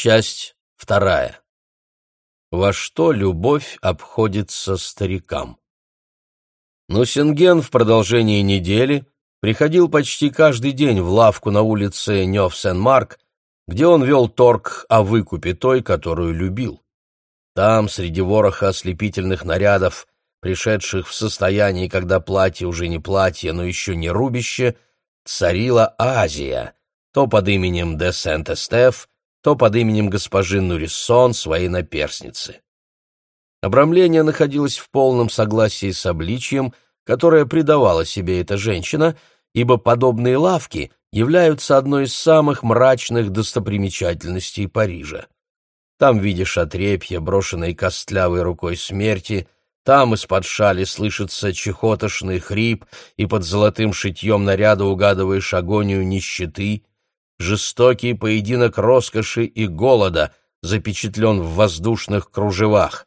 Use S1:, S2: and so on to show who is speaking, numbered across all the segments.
S1: Часть вторая. Во что любовь обходится старикам? Нусинген в продолжении недели приходил почти каждый день в лавку на улице Нёв-Сен-Марк, где он вел торг о выкупе той, которую любил. Там, среди вороха ослепительных нарядов, пришедших в состоянии, когда платье уже не платье, но еще не рубище, царила Азия, то под именем де Сент-Эстеф, то под именем госпожи Нуриссон, своей наперсницы. Обрамление находилось в полном согласии с обличьем, которое придавала себе эта женщина, ибо подобные лавки являются одной из самых мрачных достопримечательностей Парижа. Там видишь отрепье, брошенной костлявой рукой смерти, там из-под шали слышится чехотошный хрип, и под золотым шитьем наряда угадываешь агонию нищеты. Жестокий поединок роскоши и голода запечатлен в воздушных кружевах.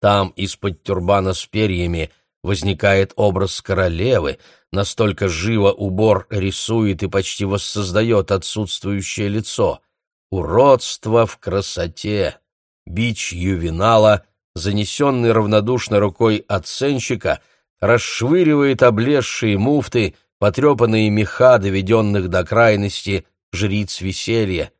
S1: Там из-под тюрбана с перьями возникает образ королевы, настолько живо убор рисует и почти воссоздает отсутствующее лицо — Уродство в красоте. Бич ювенала, занесенный равнодушной рукой оценщика, расшвыривает облезшие муфты, потрепанные меха, доведенных до крайности жриц веселья.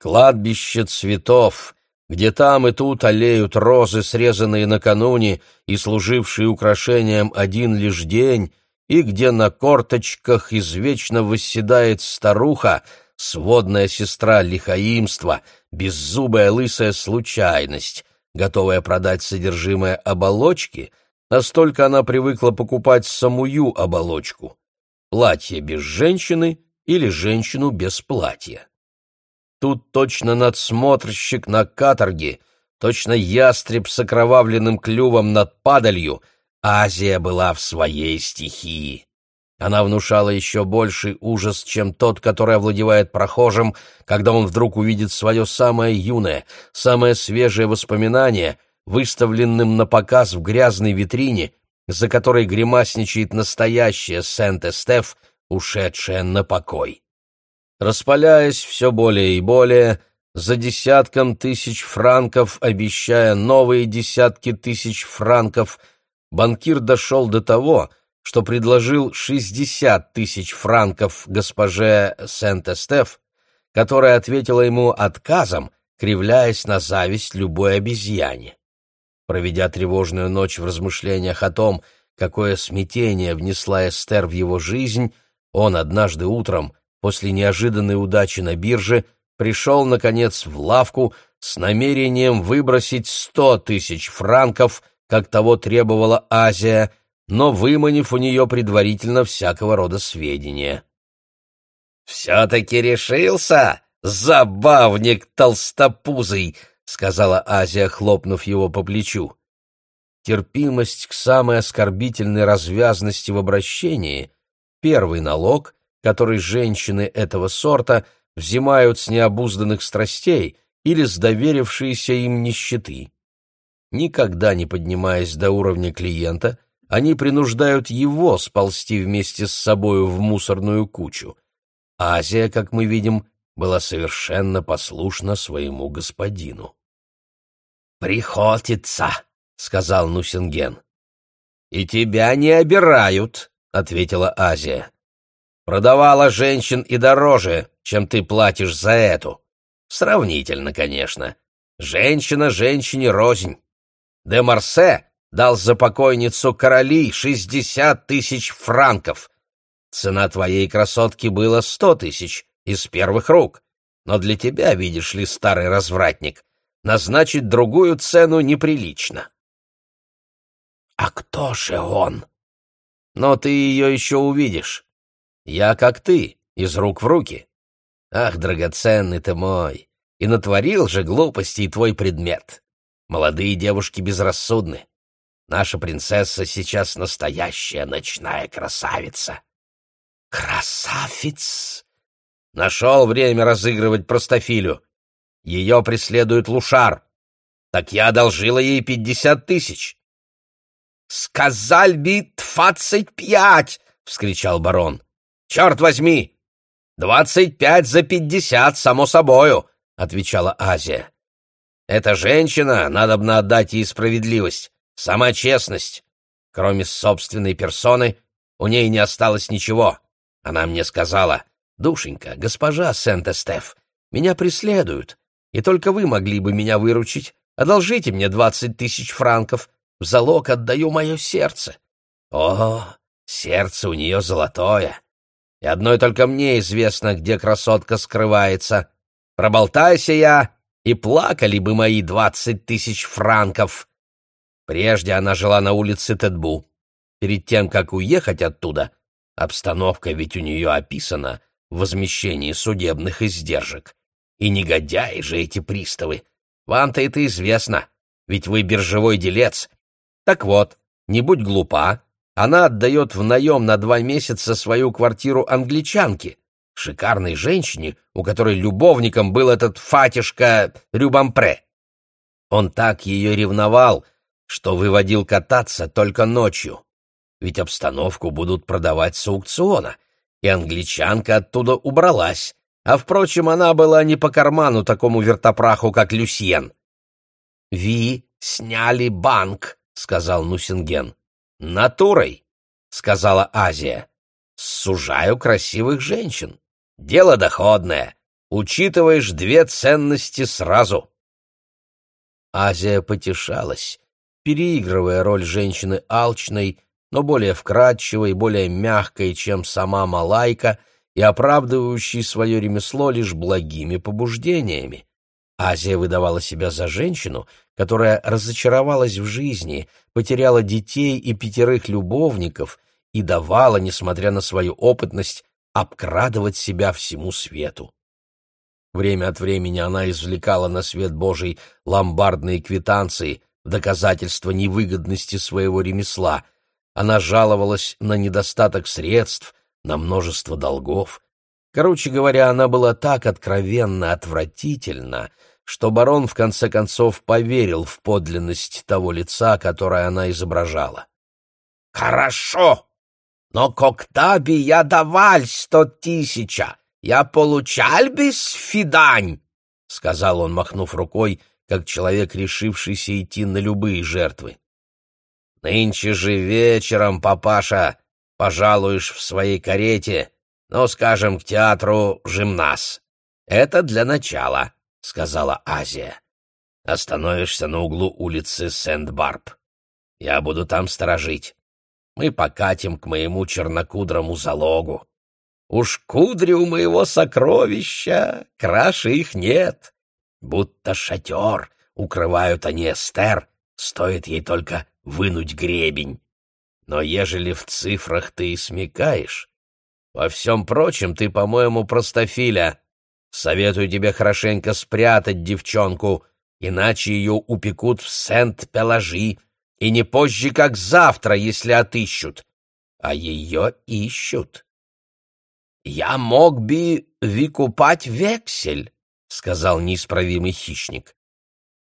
S1: Кладбище цветов, где там и тут олеют розы, срезанные накануне и служившие украшением один лишь день, и где на корточках извечно восседает старуха, сводная сестра лихаимства, беззубая лысая случайность, готовая продать содержимое оболочки, настолько она привыкла покупать самую оболочку. Платье без женщины или женщину без платья. Тут точно надсмотрщик на каторге, точно ястреб с окровавленным клювом над падалью, Азия была в своей стихии. Она внушала еще больший ужас, чем тот, который овладевает прохожим, когда он вдруг увидит свое самое юное, самое свежее воспоминание, выставленным на показ в грязной витрине, за которой гримасничает настоящая Сент-Эстеф, ушедшая на покой. Распаляясь все более и более, за десятком тысяч франков, обещая новые десятки тысяч франков, банкир дошел до того, что предложил 60 тысяч франков госпоже Сент-Эстеф, которая ответила ему отказом, кривляясь на зависть любой обезьяне. Проведя тревожную ночь в размышлениях о том, какое смятение внесла Эстер в его жизнь, он однажды утром, после неожиданной удачи на бирже, пришел, наконец, в лавку с намерением выбросить сто тысяч франков, как того требовала Азия, но выманив у нее предварительно всякого рода сведения.
S2: «Все-таки решился, забавник толстопузый!» — сказала Азия, хлопнув его по плечу.
S1: Терпимость к самой оскорбительной развязности в обращении — первый налог, который женщины этого сорта взимают с необузданных страстей или с доверившейся им нищеты. Никогда не поднимаясь до уровня клиента — они принуждают его сползти вместе с собою в мусорную кучу. Азия, как мы видим, была совершенно послушна своему господину.
S2: «Приходится», — сказал Нусинген.
S1: «И тебя не обирают», — ответила Азия. «Продавала женщин и дороже, чем ты платишь за эту. Сравнительно, конечно. Женщина женщине рознь. Де Марсе дал за покойницу короли шестьдесят тысяч франков. Цена твоей красотки была сто тысяч из первых рук. Но для тебя, видишь ли, старый развратник, назначить другую цену неприлично.
S2: А кто же он?
S1: Но ты ее еще увидишь. Я как ты, из рук в руки. Ах, драгоценный ты мой, и натворил же глупостей твой предмет. Молодые девушки безрассудны. Наша принцесса сейчас настоящая ночная красавица.
S2: Красавец!
S1: Нашел время разыгрывать простофилю. Ее преследует Лушар. Так я одолжила ей пятьдесят тысяч.
S2: «Сказаль би двадцать пять!» — вскричал барон.
S1: «Черт возьми! Двадцать пять за пятьдесят, само собою.
S2: отвечала Азия. «Эта женщина, надобно отдать ей справедливость, сама честность. Кроме собственной персоны, у ней не осталось ничего. Она мне сказала, «Душенька, госпожа Сент-Эстеф, меня преследуют, и только вы могли бы меня выручить. Одолжите мне двадцать тысяч франков, в залог отдаю мое сердце». О, сердце у нее золотое, и одной только мне известно, где красотка скрывается. Проболтайся я, и плакали бы мои двадцать тысяч франков. Прежде она жила на улице Тедбу. Перед тем, как уехать оттуда, обстановка ведь у нее описана в возмещении судебных издержек. И негодяи же эти приставы. Вам-то это известно, ведь вы биржевой делец. Так вот, не будь глупа, она отдает в наем на два месяца свою квартиру англичанке, шикарной женщине, у которой любовником был этот фатишка Рюбампре. Он так ее ревновал, что выводил кататься только ночью. Ведь обстановку будут продавать с аукциона, и англичанка оттуда убралась, а, впрочем, она была не по карману такому вертопраху, как Люсьен. «Ви сняли банк», — сказал Нусинген. «Натурой», — сказала Азия. «Сужаю красивых женщин. Дело доходное. Учитываешь две ценности сразу». Азия потешалась, переигрывая роль женщины алчной, но более вкрадчивой, более мягкой, чем сама Малайка, и оправдывающей свое ремесло лишь благими побуждениями. Азия выдавала себя за женщину, которая разочаровалась в жизни, потеряла детей и пятерых любовников и давала, несмотря на свою опытность, обкрадывать себя всему свету. Время от времени она извлекала на свет Божий ломбардные квитанции, доказательства невыгодности своего ремесла. Она жаловалась на недостаток средств, на множество долгов. Короче говоря, она была так откровенно отвратительна, что барон в конце концов поверил в подлинность того лица, которое она изображала. «Хорошо, но когда бы я давал сто тысяча, я получал бы сфидань», — сказал он, махнув рукой, как человек, решившийся идти на любые жертвы. «Нынче же вечером, папаша, пожалуешь в своей карете, ну, скажем, к театру «Жимнас». Это для начала», — сказала Азия. «Остановишься на углу улицы Сент-Барб. Я буду там сторожить. Мы покатим к моему чернокудрому залогу. Уж кудри у моего сокровища, краше их нет. Будто шатер укрывают они Эстер, стоит ей только вынуть гребень. Но ежели в цифрах ты и смекаешь, во всем прочем ты, по-моему, простофиля. Советую тебе хорошенько спрятать девчонку, иначе ее упекут в Сент-Пеложи, и не позже, как завтра, если отыщут. А ее ищут. «Я мог бы выкупать вексель», — сказал неисправимый хищник.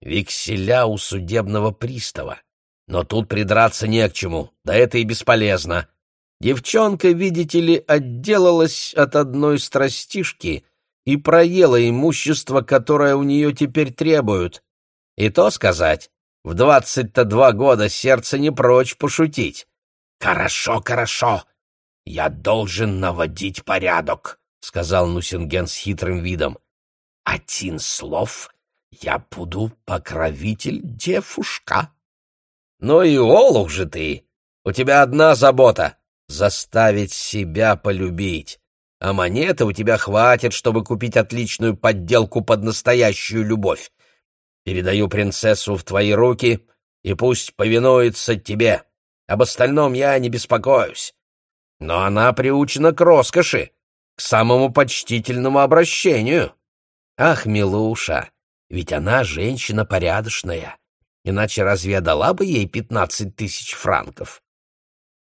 S2: «Векселя у судебного пристава. Но тут придраться не к чему, да это и бесполезно. Девчонка, видите ли, отделалась от одной страстишки и проела имущество, которое у нее теперь требуют. И то сказать, в двадцать-то два года сердце не прочь пошутить. «Хорошо, хорошо, я должен наводить порядок», — сказал Нусинген с хитрым видом. «Один слов, я буду покровитель девушка». «Ну и олух же ты! У тебя одна забота — заставить себя полюбить, а монеты у тебя хватит, чтобы купить отличную подделку под настоящую любовь. Передаю принцессу в твои руки, и пусть повинуется тебе. Об остальном я не беспокоюсь. Но она приучена к роскоши, к самому почтительному обращению. Ах, милуша, ведь она женщина порядочная» иначе разве я дала бы ей пятнадцать тысяч франков?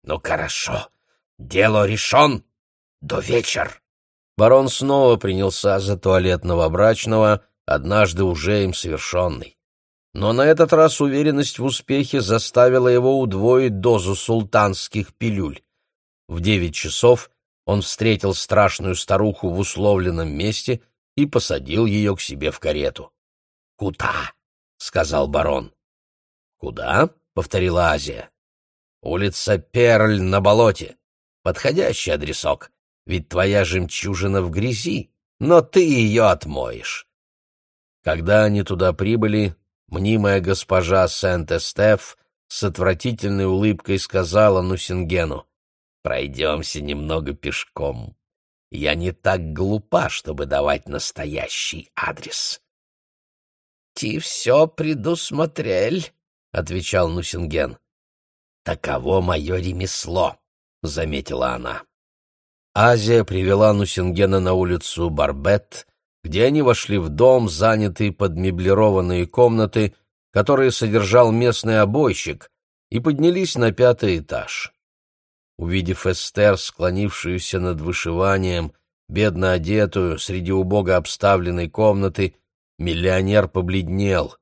S2: Ну, хорошо, дело решен, до вечер. Барон снова принялся за туалет новобрачного, однажды уже им совершенный. Но на этот раз уверенность в успехе заставила его удвоить дозу султанских пилюль. В девять часов он встретил страшную старуху в условленном месте
S1: и посадил ее к себе в карету.
S2: «Куда?» — сказал барон.
S1: «Куда?» — повторила Азия.
S2: «Улица Перль на болоте. Подходящий адресок, ведь твоя жемчужина в грязи, но ты ее отмоешь».
S1: Когда они туда прибыли, мнимая госпожа Сент-Эстеф с отвратительной улыбкой сказала Нусингену,
S2: «Пройдемся немного пешком. Я не так глупа, чтобы давать настоящий адрес». «Ты все предусмотрел», — отвечал Нусинген. «Таково мое ремесло», — заметила она.
S1: Азия привела Нусингена на улицу Барбет, где они вошли в дом, занятый под меблированные комнаты, которые содержал местный обойщик, и поднялись на пятый этаж. Увидев Эстер, склонившуюся над вышиванием, бедно одетую, среди убого обставленной комнаты, миллионер побледнел.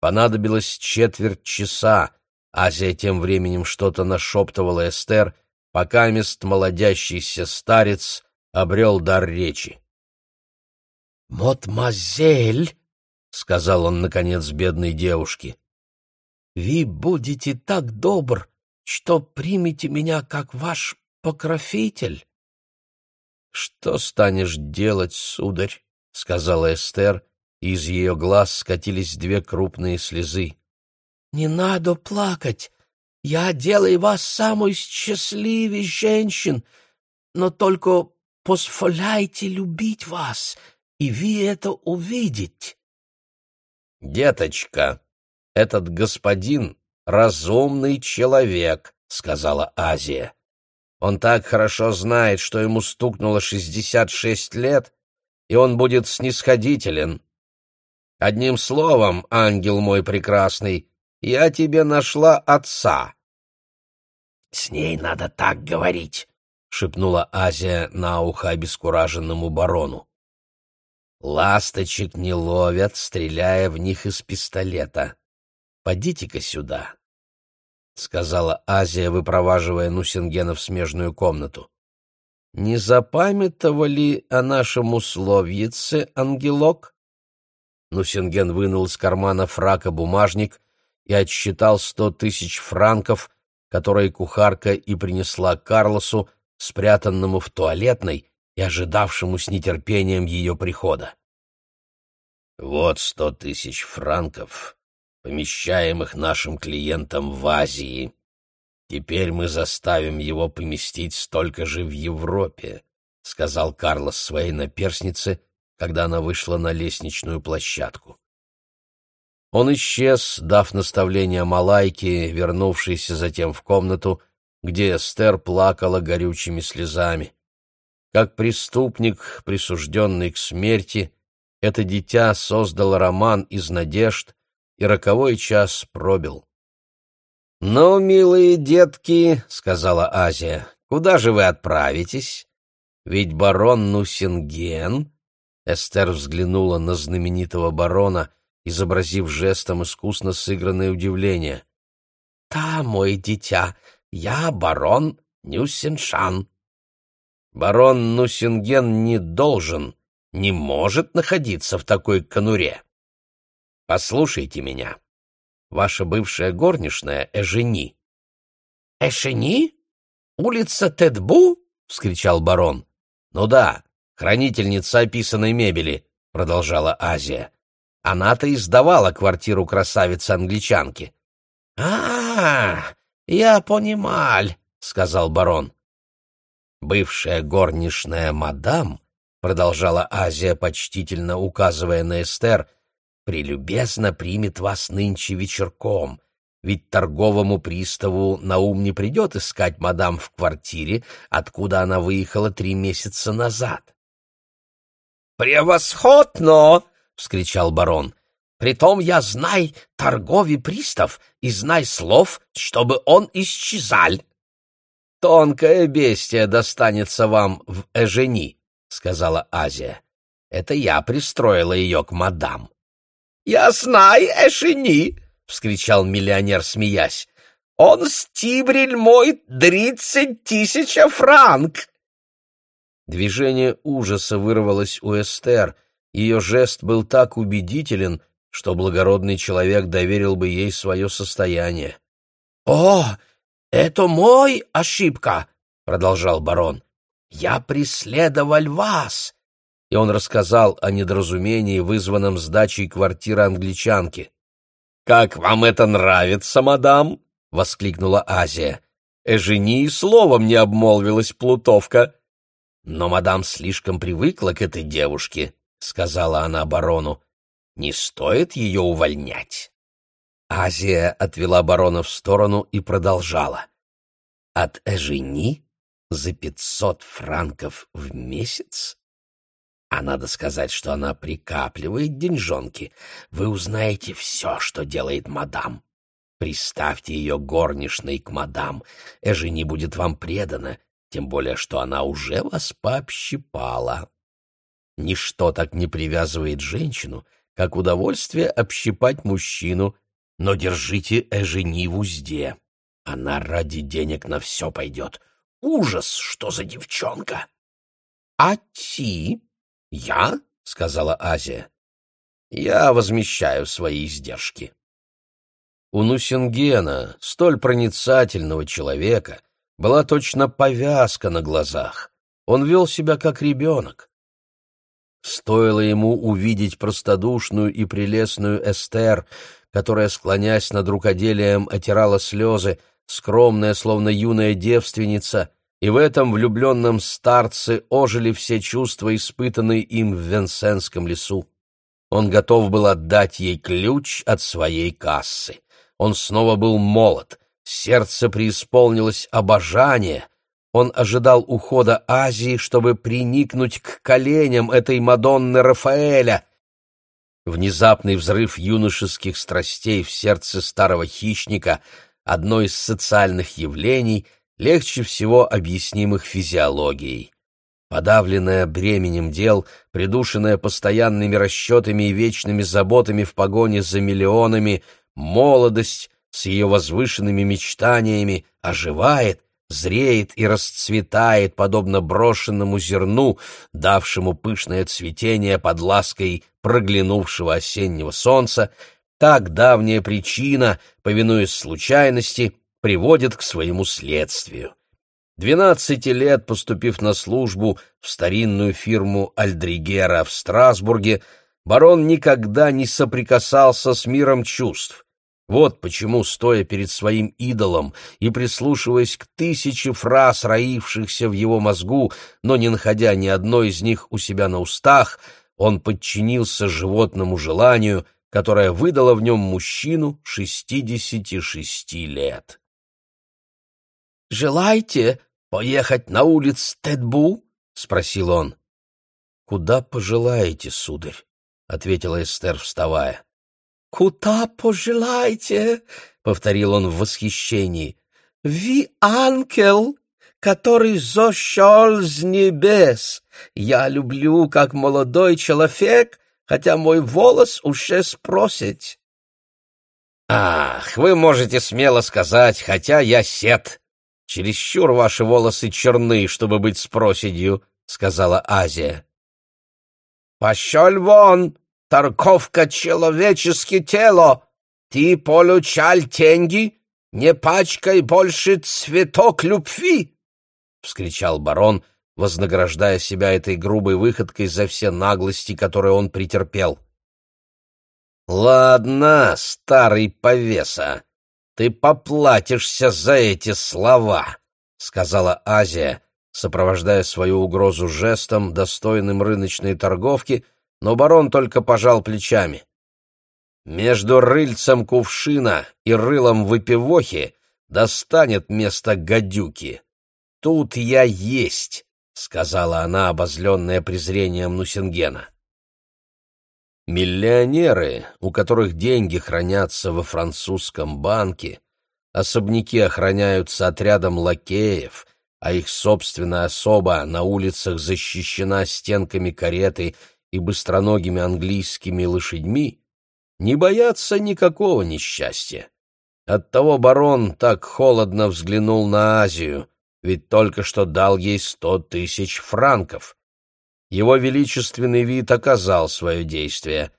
S1: Понадобилось четверть часа, Азия тем временем что-то нашептывала Эстер, пока мест молодящийся старец обрел дар речи.
S2: «Мотмазель», — сказал он, наконец, бедной девушке, — «вы будете так добр, что примете меня как ваш покровитель».
S1: «Что станешь делать, сударь?» — сказала Эстер, и из ее глаз скатились две крупные слезы.
S2: «Не надо плакать. Я делаю вас самой счастливой женщин, но только позволяйте любить вас, и вы это увидите».
S1: «Деточка, этот господин — разумный человек», — сказала Азия. «Он так хорошо знает, что ему стукнуло шестьдесят шесть лет, и он будет снисходителен. Одним словом, ангел мой прекрасный, я тебе нашла отца».
S2: «С ней надо так говорить», — шепнула Азия на ухо обескураженному барону. «Ласточек не ловят, стреляя в них из пистолета. Подите-ка сюда», — сказала Азия, выпроваживая Нусингена в смежную комнату. «Не запамятовали о нашем условице, ангелок?» Нусинген вынул из кармана фрака бумажник и отсчитал сто тысяч франков, которые кухарка и принесла Карлосу, спрятанному в туалетной и ожидавшему с нетерпением ее прихода. «Вот сто тысяч франков, помещаемых нашим клиентам в Азии. Теперь мы заставим его поместить столько же в Европе», — сказал Карлос своей наперснице, когда она вышла на лестничную площадку. Он исчез, дав наставление Малайке, вернувшейся затем в комнату, где Эстер плакала горючими слезами. Как преступник, присужденный к смерти, это дитя создало роман из надежд, и роковой час пробил. «Ну, милые детки», — сказала Азия, — «куда же вы отправитесь? Ведь барон Нусинген Эстер взглянула на знаменитого барона, изобразив жестом искусно сыгранное удивление. «Да, мой дитя, я барон Нюсеншан». «Барон Нусинген не должен, не может находиться в такой конуре. Послушайте меня. Ваша бывшая горничная Эжени». «Эжени? Улица Тедбу?» — вскричал барон. «Ну да, хранительница описанной мебели», — продолжала Азия. «Она-то и сдавала квартиру красавицы-англичанки». «А, я понимал», — сказал барон.
S1: «Бывшая горничная мадам», — продолжала Азия, почтительно указывая на Эстер, — «прелюбезно примет вас нынче вечерком, ведь торговому приставу на ум не придет искать мадам в квартире, откуда она выехала три месяца назад.
S2: «Превосходно!» — вскричал барон. «Притом я знай торговый пристав и знай слов, чтобы он исчезал».
S1: «Тонкое бестие достанется вам в Эжени», — сказала Азия. «Это я пристроила ее к мадам».
S2: «Я знаю Эжени!» — вскричал миллионер, смеясь. «Он стибрель мой тридцать тысяч франк!»
S1: Движение ужаса вырвалось у Эстер, Ее жест был так убедителен, что благородный человек доверил бы ей свое состояние.
S2: «О, это мой ошибка!» — продолжал барон. «Я преследовал вас!»
S1: И он рассказал о недоразумении, вызванном сдачей квартиры англичанки. «Как вам это нравится, мадам?» — воскликнула Азия. «Эжени словом не обмолвилась плутовка».
S2: «Но мадам слишком привыкла к этой девушке», — сказала она барону. «Не стоит ее увольнять».
S1: Азия отвела барона в сторону и продолжала.
S2: «От Эжени за пятьсот франков в месяц? А надо сказать, что она прикапливает деньжонки. Вы узнаете все, что делает мадам. Приставьте ее горничной к мадам. Эжени будет вам предана, тем более, что она уже вас пообщипала. Ничто так не привязывает женщину, как удовольствие общипать мужчину, но держите Эжени в узде. Она ради денег на все пойдет. Ужас, что за девчонка! — А ти? — Я? — сказала Азия. — Я возмещаю свои издержки.
S1: У Нусингена, столь проницательного человека, была точно повязка на глазах. Он вел себя как ребенок. Стоило ему увидеть простодушную и прелестную Эстер, которая, склонясь над рукоделием, отирала слезы, скромная, словно юная девственница, и в этом влюбленном старце ожили все чувства, испытанные им в Венсенском лесу. Он готов был отдать ей ключ от своей кассы. Он снова был молод, сердце преисполнилось обожание. Он ожидал ухода Азии, чтобы приникнуть к коленям этой Мадонны Рафаэля. Внезапный взрыв юношеских страстей в сердце старого хищника — одно из социальных явлений, легче всего объяснимых физиологией. Подавленная бременем дел, придушенная постоянными расчетами и вечными заботами в погоне за миллионами — молодость с ее возвышенными мечтаниями оживает, зреет и расцветает, подобно брошенному зерну, давшему пышное цветение под лаской проглянувшего осеннего солнца, так давняя причина, повинуясь случайности, приводит к своему следствию. Двенадцати лет поступив на службу в старинную фирму Альдригера в Страсбурге, барон никогда не соприкасался с миром чувств. Вот почему, стоя перед своим идолом и прислушиваясь к тысяче фраз, роившихся в его мозгу, но не находя ни одной из них у себя на устах, он подчинился животному желанию, которое выдало в нем мужчину шестидесяти шести лет.
S2: «Желаете поехать на улиц Тедбу?» — спросил он.
S1: «Куда пожелаете, сударь?» — ответила Эстер, вставая.
S2: «Куда пожелаете?» — повторил он в восхищении. «Ви ангел, который зошел с небес. Я люблю, как молодой человек, хотя мой волос уже спросить».
S1: «Ах, вы можете смело сказать, хотя я сет. Чересчур ваши волосы черны, чтобы быть с проседью», — сказала Азия.
S2: «Пошел вон!» Торговка человеческое тело. Ты получал деньги, не пачкай больше цветок любви!» — вскричал барон, вознаграждая себя этой грубой выходкой за все наглости, которые он претерпел.
S1: «Ладно, старый повеса, ты поплатишься за эти слова», — сказала Азия, сопровождая свою угрозу жестом, достойным рыночной торговки — но барон только пожал плечами. Между рыльцем кувшина и рылом выпивохи достанет место гадюки. Тут я есть, — сказала она, обозленная презрением Нусингена. Миллионеры, у которых деньги хранятся во французском банке, особняки охраняются отрядом лакеев, а их собственная особа на улицах защищена стенками кареты и быстроногими английскими лошадьми, не боятся никакого несчастья. Оттого барон так холодно взглянул на Азию, ведь только что дал ей сто тысяч франков. Его величественный вид оказал свое действие.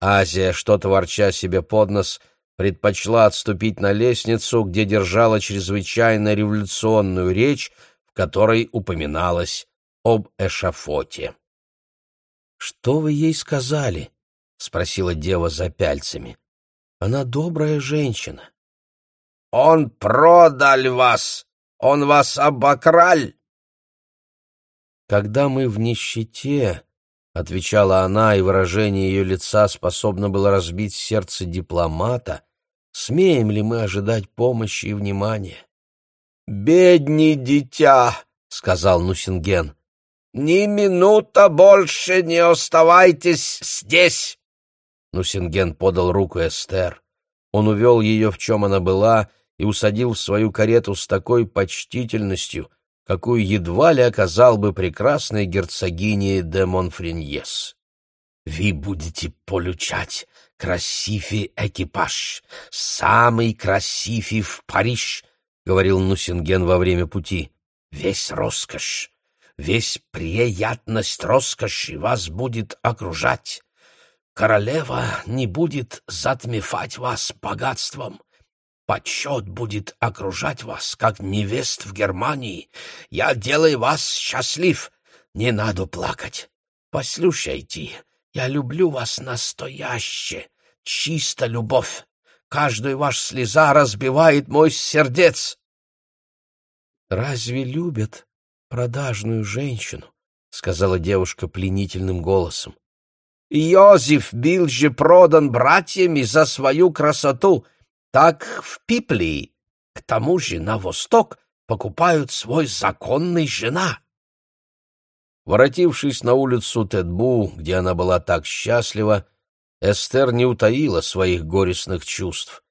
S1: Азия, что-то ворча себе под нос, предпочла отступить на лестницу, где держала чрезвычайно революционную речь, в которой упоминалось об эшафоте. «Что вы ей сказали?» — спросила дева за пяльцами. «Она добрая женщина».
S2: «Он продал вас! Он вас обокрал!»
S1: «Когда мы в нищете», — отвечала она, и выражение ее лица способно было разбить сердце дипломата, смеем ли мы ожидать помощи и внимания?
S2: «Бедный дитя!» — сказал Нусинген. «Ни минута больше не оставайтесь здесь!»
S1: Нусинген подал руку Эстер. Он увел ее, в чем она была, и усадил в свою карету с такой почтительностью, какую едва ли оказал бы прекрасной герцогине де Монфреньес. «Вы будете получать красивый экипаж, самый красивый в Париж», — говорил Нусинген во время пути. «Весь роскошь, весь приятность роскоши вас будет окружать. Королева не будет затмевать вас богатством. Почет будет окружать вас, как невест в Германии. Я делаю вас счастлив. Не надо плакать. Послушайте, я люблю вас настояще, чисто любовь. Каждая ваша слеза разбивает мой сердец. Разве любят продажную женщину? сказала девушка пленительным голосом.
S2: Йозеф был же продан братьями за свою красоту — так в Пиплии. К тому же на восток покупают свой законный жена.
S1: Воротившись на улицу Тедбу, где она была так счастлива, Эстер не утаила своих горестных чувств.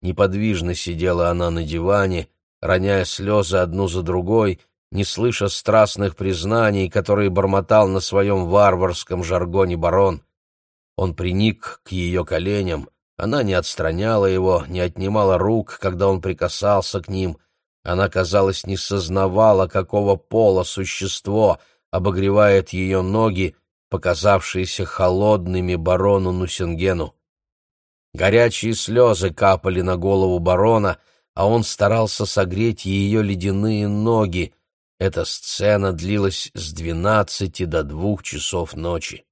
S1: Неподвижно сидела она на диване, роняя слезы одну за другой, не слыша страстных признаний, которые бормотал на своем варварском жаргоне барон. Он приник к ее коленям, она не отстраняла его, не отнимала рук, когда он прикасался к ним. Она, казалось, не сознавала, какого пола существо обогревает ее ноги, показавшиеся холодными барону Нусингену. Горячие слезы капали на голову барона, а он старался согреть ее ледяные ноги. Эта сцена длилась с двенадцати до двух часов ночи.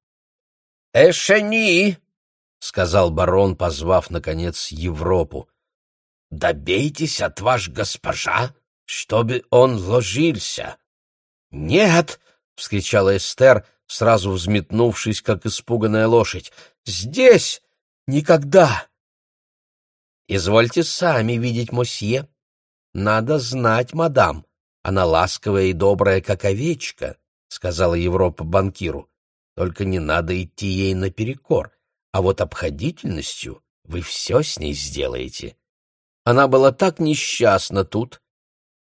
S2: «Эшени!»
S1: — сказал барон, позвав, наконец, Европу.
S2: «Добейтесь от ваш госпожа, чтобы он ложился». «Нет!» — вскричала Эстер, сразу взметнувшись, как испуганная лошадь. «Здесь! Никогда!» «Извольте сами видеть мосье. Надо знать, мадам. Она ласковая и добрая, как овечка», — сказала Европа банкиру. «Только не надо идти ей наперекор а вот обходительностью вы все с ней сделаете. Она была так несчастна тут.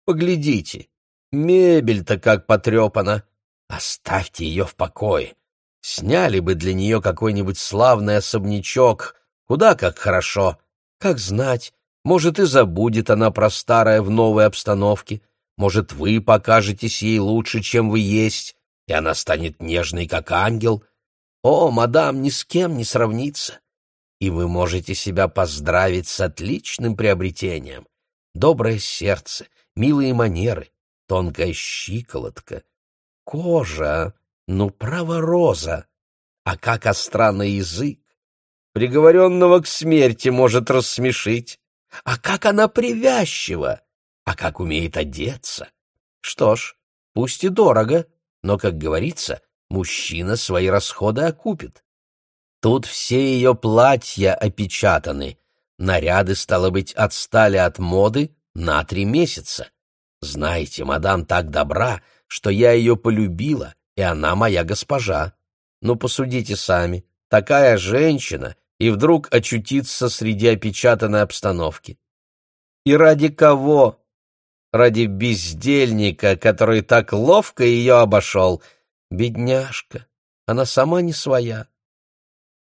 S2: Поглядите, мебель-то как потрепана. Оставьте ее в покое. Сняли бы для нее какой-нибудь славный особнячок. Куда как хорошо. Как знать, может, и забудет она про старое в новой обстановке. Может, вы покажетесь ей лучше, чем вы есть, и она станет нежной, как ангел — о, мадам, ни с кем не сравнится. И вы можете себя поздравить с отличным приобретением. Доброе сердце, милые манеры, тонкая щиколотка, кожа, ну, право роза. А как остранный язык! Приговоренного к смерти может рассмешить. А как она привязчива! А как умеет одеться! Что ж, пусть и дорого, но, как говорится, мужчина свои расходы окупит. Тут все ее платья опечатаны, наряды, стало быть, отстали от моды на три месяца. Знаете, мадам так добра, что я ее полюбила, и она моя госпожа. Ну, посудите сами, такая женщина и вдруг очутиться среди опечатанной обстановки. И ради кого? Ради бездельника, который так ловко ее обошел — Бедняжка, она сама не своя.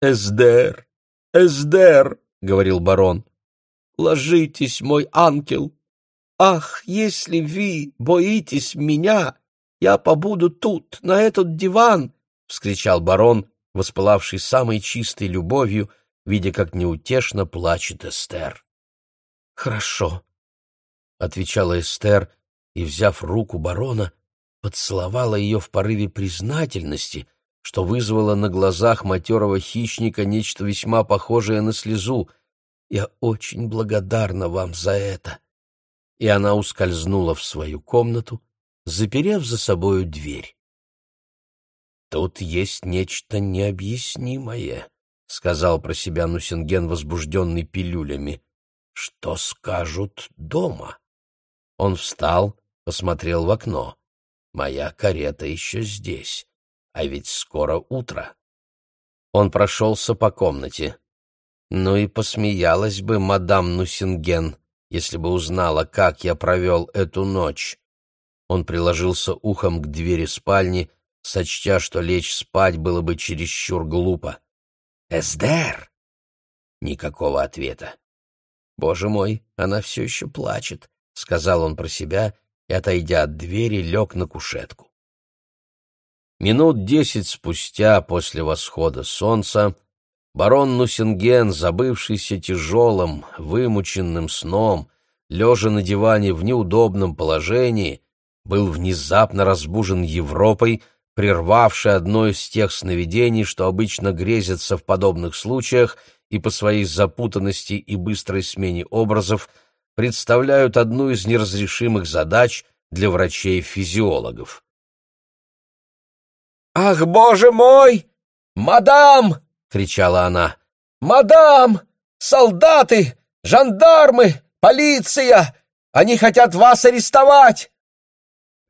S2: «Эсдер, Эсдер!» — говорил барон. «Ложитесь, мой ангел! Ах, если вы боитесь меня, я побуду тут, на этот диван, —
S1: вскричал барон, воспылавший самой чистой любовью, видя, как неутешно плачет Эстер. «Хорошо», — отвечала Эстер, и, взяв руку барона, поцеловала ее в порыве признательности, что вызвало на глазах матерого хищника нечто весьма похожее на слезу. «Я очень благодарна вам за это». И она ускользнула в свою комнату, заперев за собою дверь. «Тут есть нечто необъяснимое», — сказал про себя Нусинген, возбужденный пилюлями. «Что скажут дома?» Он встал, посмотрел в окно. «Моя карета еще здесь, а ведь скоро утро». Он прошелся по комнате. Ну и посмеялась бы мадам Нусинген, если бы узнала, как я провел эту ночь. Он приложился ухом к двери спальни, сочтя, что лечь спать было бы чересчур глупо. «Эсдер!» Никакого ответа. «Боже мой, она все еще плачет», — сказал он про себя и, отойдя от двери, лег на кушетку. Минут десять спустя после восхода солнца барон Нусинген, забывшийся тяжелым, вымученным сном, лежа на диване в неудобном положении, был внезапно разбужен Европой, прервавший одно из тех сновидений, что обычно грезятся в подобных случаях и по своей запутанности и быстрой смене образов представляют одну из неразрешимых задач для врачей-физиологов.
S2: «Ах, боже мой! Мадам!» — кричала она. «Мадам! Солдаты! Жандармы! Полиция! Они хотят вас арестовать!»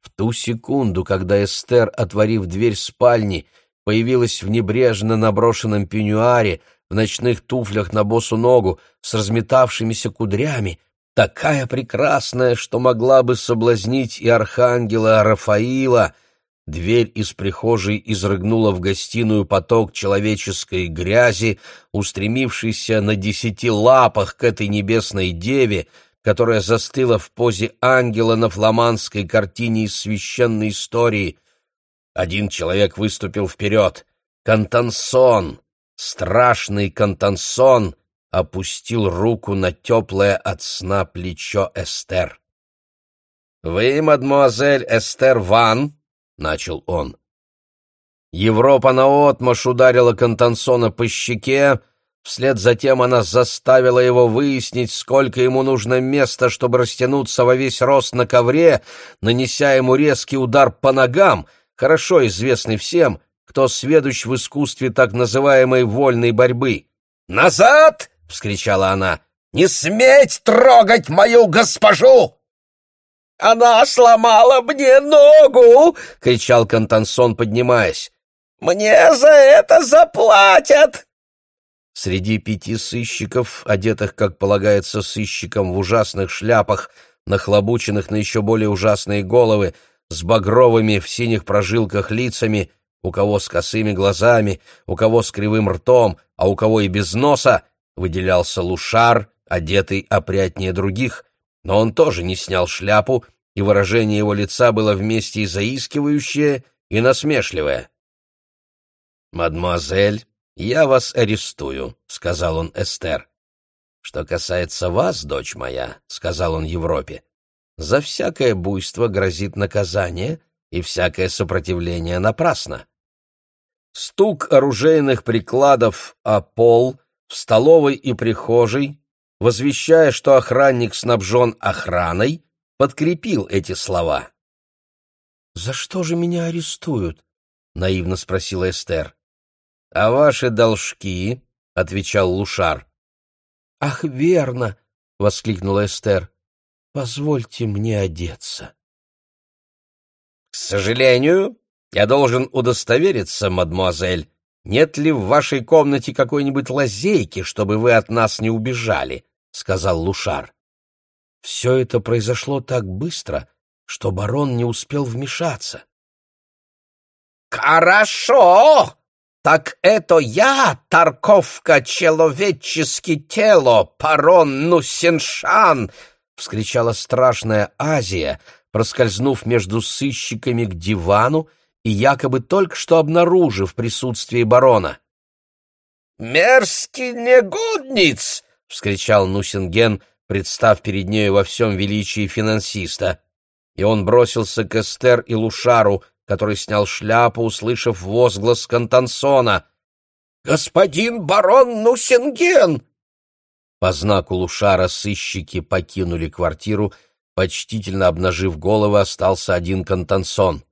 S1: В ту секунду, когда Эстер, отворив дверь спальни, появилась в небрежно наброшенном пеньюаре, в ночных туфлях на босу ногу, с разметавшимися кудрями, такая прекрасная, что могла бы соблазнить и архангела Рафаила, дверь из прихожей изрыгнула в гостиную поток человеческой грязи, устремившийся на десяти лапах к этой небесной деве, которая застыла в позе ангела на фламандской картине из священной истории. Один человек выступил вперед. Кантансон, страшный Кантансон, опустил руку на теплое от сна плечо Эстер. «Вы, мадемуазель Эстер Ван?» — начал он. Европа наотмашь ударила Кантансона по щеке, Вслед за тем она заставила его выяснить, сколько ему нужно места, чтобы растянуться во весь рост на ковре, нанеся ему резкий удар по ногам, хорошо известный всем, кто сведущ в искусстве так называемой вольной борьбы.
S2: «Назад!» — вскричала она. «Не сметь трогать мою госпожу!» «Она сломала мне ногу!» — кричал Кантансон, поднимаясь. «Мне за это заплатят!»
S1: Среди пяти сыщиков, одетых, как полагается, сыщикам в ужасных шляпах, нахлобученных на еще более ужасные головы, с багровыми в синих прожилках лицами, у кого с косыми глазами, у кого с кривым ртом, а у кого и без носа, выделялся лушар, одетый опрятнее других, но он тоже не снял шляпу, и выражение его лица было вместе и заискивающее, и насмешливое. «Мадемуазель», «Я вас арестую», — сказал он Эстер. «Что касается вас, дочь моя», — сказал он Европе, — «за всякое буйство грозит наказание, и всякое сопротивление напрасно». Стук оружейных прикладов о пол в столовой и прихожей, возвещая, что охранник снабжен охраной, подкрепил эти слова. «За что же меня арестуют?» — наивно спросила Эстер. «А ваши должки?» — отвечал Лушар. «Ах, верно!» — воскликнула Эстер. «Позвольте мне одеться».
S2: «К сожалению, я должен удостовериться, мадемуазель, нет ли в вашей комнате какой-нибудь лазейки, чтобы вы от нас не убежали?» — сказал Лушар.
S1: Все это произошло так быстро, что барон не успел вмешаться.
S2: «Хорошо!» «Так это я, торговка человечески тело, парон Нусеншан!» — вскричала страшная Азия, проскользнув между сыщиками к дивану
S1: и якобы только что обнаружив присутствие барона.
S2: «Мерзкий негодниц!» — вскричал Нусинген, представ перед нею во всем величии финансиста. И он бросился к Эстер и Лушару, который снял шляпу, услышав возглас Контансона. «Господин барон Нусинген!» По знаку Лушара сыщики покинули квартиру, почтительно обнажив головы, остался один Контансон.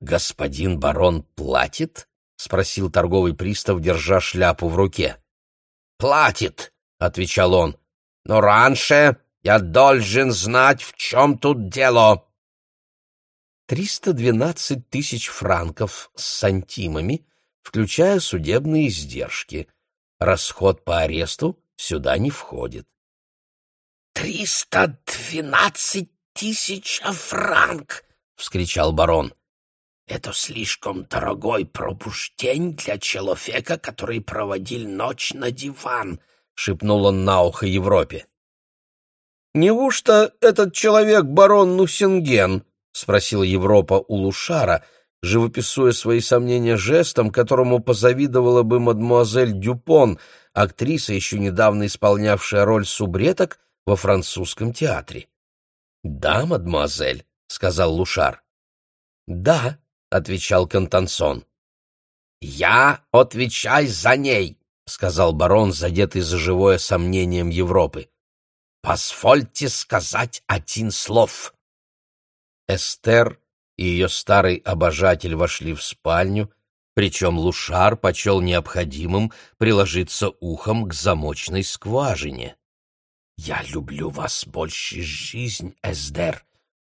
S2: «Господин барон платит?» — спросил торговый пристав, держа шляпу в руке. «Платит», — отвечал он, — «но раньше я должен знать, в чем тут дело». «Триста двенадцать тысяч франков с сантимами, включая судебные издержки. Расход по аресту сюда не входит». «Триста двенадцать тысяч франк!» — вскричал барон. Это слишком дорогой пробуждень для человека, который проводил ночь на диван, — шепнул он на ухо Европе. — Неужто этот человек барон Нусинген? — спросила Европа у Лушара, живописуя свои сомнения жестом, которому позавидовала бы мадемуазель Дюпон, актриса, еще недавно исполнявшая роль субреток во французском театре. — Да, мадемуазель, — сказал Лушар. — Да, — отвечал Контансон. «Я отвечай за ней», — сказал барон, задетый за живое сомнением Европы. «Позвольте сказать один слов». Эстер и ее старый обожатель вошли в спальню, причем Лушар почел необходимым приложиться ухом к замочной скважине. «Я люблю вас больше жизнь, Эстер,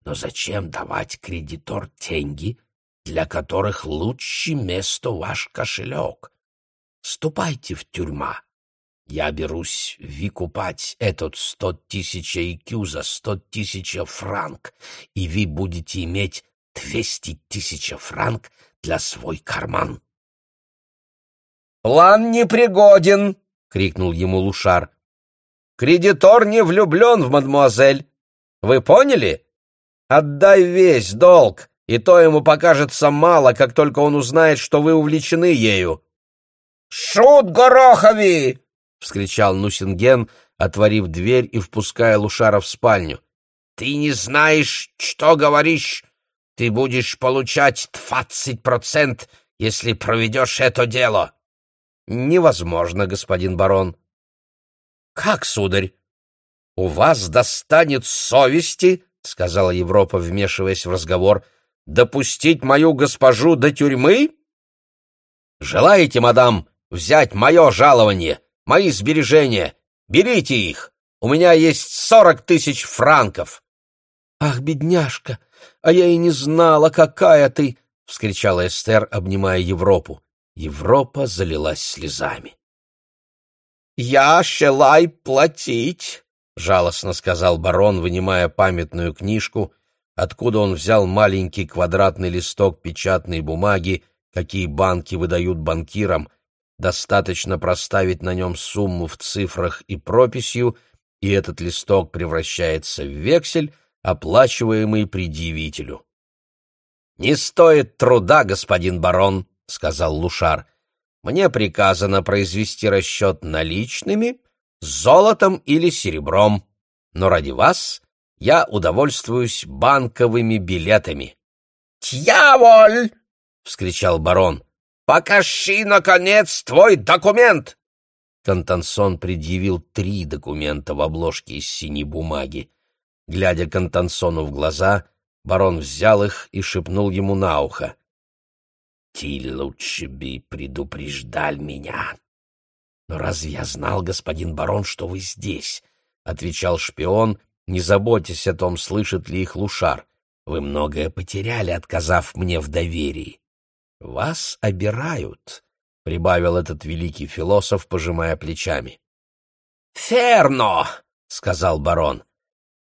S2: но зачем давать кредитор деньги, для которых лучше место ваш кошелек. Ступайте в тюрьма. Я берусь выкупать этот сто тысяч IQ за сто тысяч франк, и вы будете иметь двести тысяч франк для свой карман. «План непригоден!» — крикнул ему Лушар. «Кредитор не влюблен в мадемуазель. Вы поняли? Отдай весь долг, и то ему покажется мало, как только он узнает, что вы увлечены ею. «Шут Горохови!» — вскричал Нусинген, отворив дверь и впуская Лушара в спальню. «Ты не знаешь, что говоришь. Ты будешь получать двадцать процент, если проведешь это дело». «Невозможно, господин барон». «Как, сударь? У вас достанет совести, — сказала Европа, вмешиваясь в разговор, допустить мою госпожу до тюрьмы? Желаете, мадам, взять мое жалование, мои сбережения? Берите их. У меня есть сорок тысяч франков. Ах, бедняжка, а я и не знала, какая ты, вскричала Эстер, обнимая Европу. Европа залилась слезами. «Я шелай платить», — жалостно сказал барон, вынимая памятную книжку — откуда он взял маленький квадратный листок печатной бумаги, какие банки выдают банкирам, достаточно проставить на нем сумму в цифрах и прописью, и этот листок превращается в вексель, оплачиваемый предъявителю. «Не стоит труда, господин барон», — сказал Лушар. «Мне приказано произвести расчет наличными, золотом или серебром, но ради вас я удовольствуюсь банковыми билетами. «Дьяволь!» — вскричал барон. «Покажи, наконец, твой документ!» Контансон предъявил три документа в обложке из синей бумаги. Глядя Контансону в глаза, барон взял их и шепнул ему на ухо. «Ты лучше бы предупреждал меня!» «Но разве я знал, господин барон, что вы здесь?» — отвечал шпион не заботьтесь о том, слышит ли их Лушар. Вы многое потеряли, отказав мне в доверии. Вас обирают, — прибавил этот великий философ, пожимая плечами. «Ферно!» — сказал барон.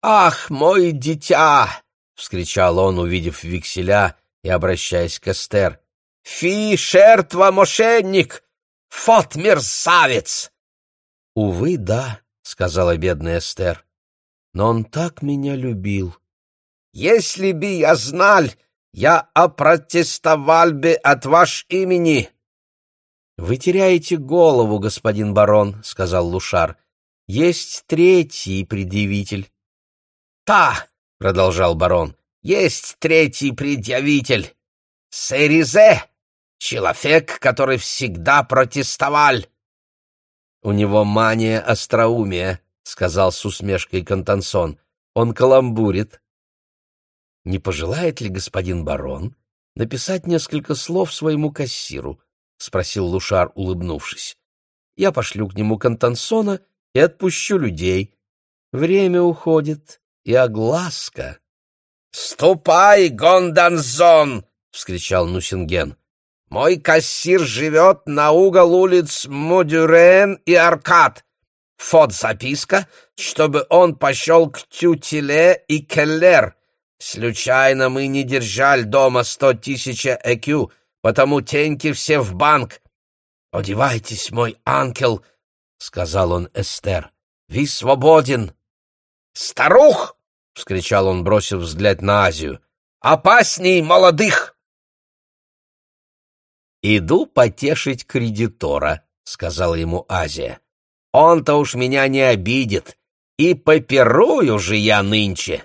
S2: «Ах, мой дитя!» — вскричал он, увидев векселя и обращаясь к Эстер. «Фи, жертва, мошенник! Фот мерзавец!» «Увы, да», — сказала бедная Эстер но он так меня любил. Если бы я знал, я опротестовал бы от ваш имени.
S1: Вы теряете голову, господин барон, сказал Лушар. Есть третий предъявитель.
S2: Та, продолжал барон, есть третий предъявитель. Серизе, человек, который всегда протестовал.
S1: У него мания остроумия, сказал с усмешкой Контансон. Он каламбурит. Не пожелает ли господин барон написать несколько слов своему кассиру? спросил Лушар, улыбнувшись. Я пошлю к нему Контансона и отпущу людей. Время уходит, и огласка.
S2: «Ступай, Гонданзон!» — вскричал Нусинген. «Мой кассир живет на угол улиц Модюрен и Аркад. Фот записка, чтобы он пошел к Тютиле и Келлер. Случайно мы не держали дома сто тысяч экю, потому теньки все в банк. Одевайтесь, мой ангел, — сказал он Эстер. — Вы свободен. — Старух! — вскричал он, бросив взгляд на Азию. — Опасней молодых!
S1: — Иду потешить кредитора, — сказала ему Азия. — Он-то уж меня не обидит, и попирую же я нынче.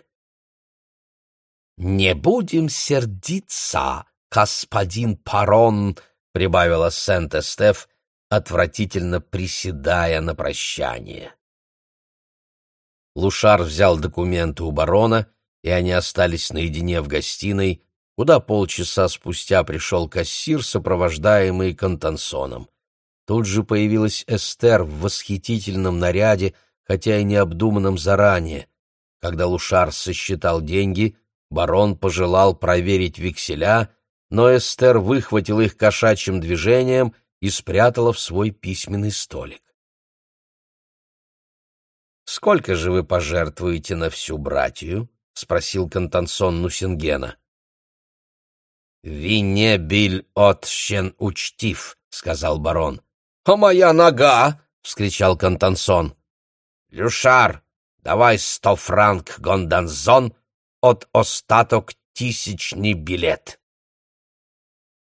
S1: — Не будем сердиться, господин Парон, — прибавила Сент-Эстеф, отвратительно приседая на прощание. Лушар взял документы у барона, и они остались наедине в гостиной, куда полчаса спустя пришел кассир, сопровождаемый Контансоном. Тут же появилась Эстер в восхитительном наряде, хотя и не обдуманном заранее. Когда Лушар сосчитал деньги, барон пожелал проверить векселя но Эстер выхватила их кошачьим движением и спрятала в свой письменный столик. «Сколько же вы пожертвуете на всю братью?» — спросил Контансон Нусингена.
S2: «Вине биль отщен учтив», — сказал барон. «А моя нога!» — вскричал Контансон. «Люшар, давай сто франк гонданзон от остаток тысячный билет».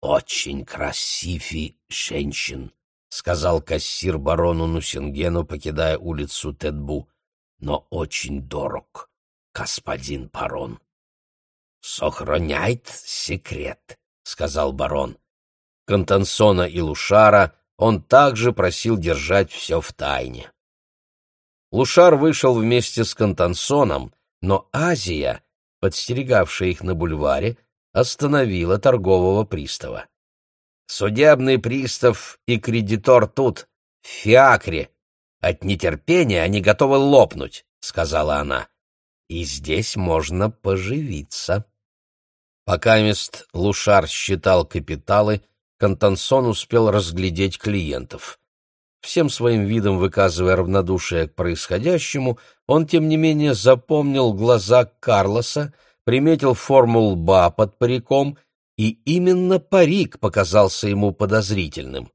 S2: «Очень красивый женщин», — сказал кассир барону Нусингену, покидая улицу Тедбу, — «но очень дорог, господин барон». «Сохраняет секрет», — сказал барон. Контансона и Лушара он также просил держать все в тайне.
S1: Лушар вышел вместе с Контансоном, но Азия, подстерегавшая их на бульваре, остановила торгового пристава.
S2: «Судебный пристав и кредитор тут, в фиакре. От нетерпения они готовы лопнуть», — сказала она. «И здесь можно поживиться».
S1: Пока мест Лушар считал капиталы, Контансон успел разглядеть клиентов. Всем своим видом выказывая равнодушие к происходящему, он, тем не менее, запомнил глаза Карлоса, приметил форму лба под париком, и именно парик показался ему подозрительным.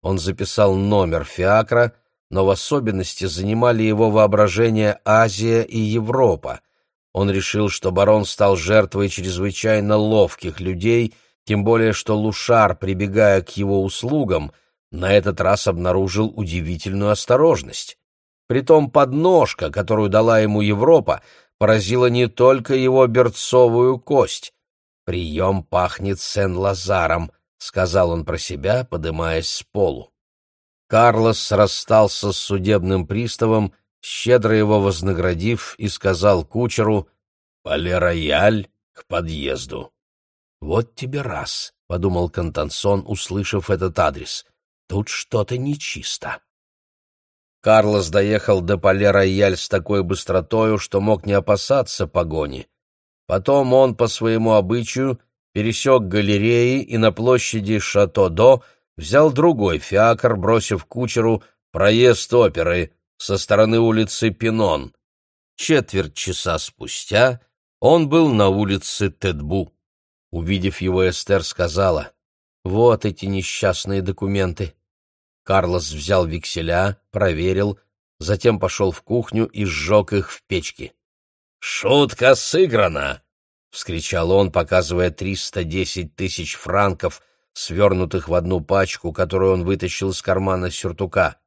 S1: Он записал номер фиакра, но в особенности занимали его воображение Азия и Европа. Он решил, что барон стал жертвой чрезвычайно ловких людей, тем более что Лушар, прибегая к его услугам, на этот раз обнаружил удивительную осторожность. Притом подножка, которую дала ему Европа, поразила не только его берцовую кость. «Прием пахнет Сен-Лазаром», — сказал он про себя, подымаясь с полу. Карлос расстался с судебным приставом, щедро его вознаградив, и сказал кучеру «Пале-рояль к подъезду». «Вот тебе раз», — подумал Контансон, услышав этот адрес. «Тут что-то нечисто». Карлос доехал до Пале-Рояль с такой быстротою, что мог не опасаться погони. Потом он, по своему обычаю, пересек галереи и на площади Шато-До взял другой фиакр, бросив кучеру проезд оперы со стороны улицы Пинон. Четверть часа спустя он был на улице Тедбу. Увидев его, Эстер сказала, «Вот эти несчастные документы. Карлос взял векселя, проверил, затем пошел в кухню и сжег их в печке.
S2: «Шутка сыграна!
S1: — вскричал он, показывая триста десять тысяч франков, свернутых в одну пачку, которую он вытащил из кармана сюртука.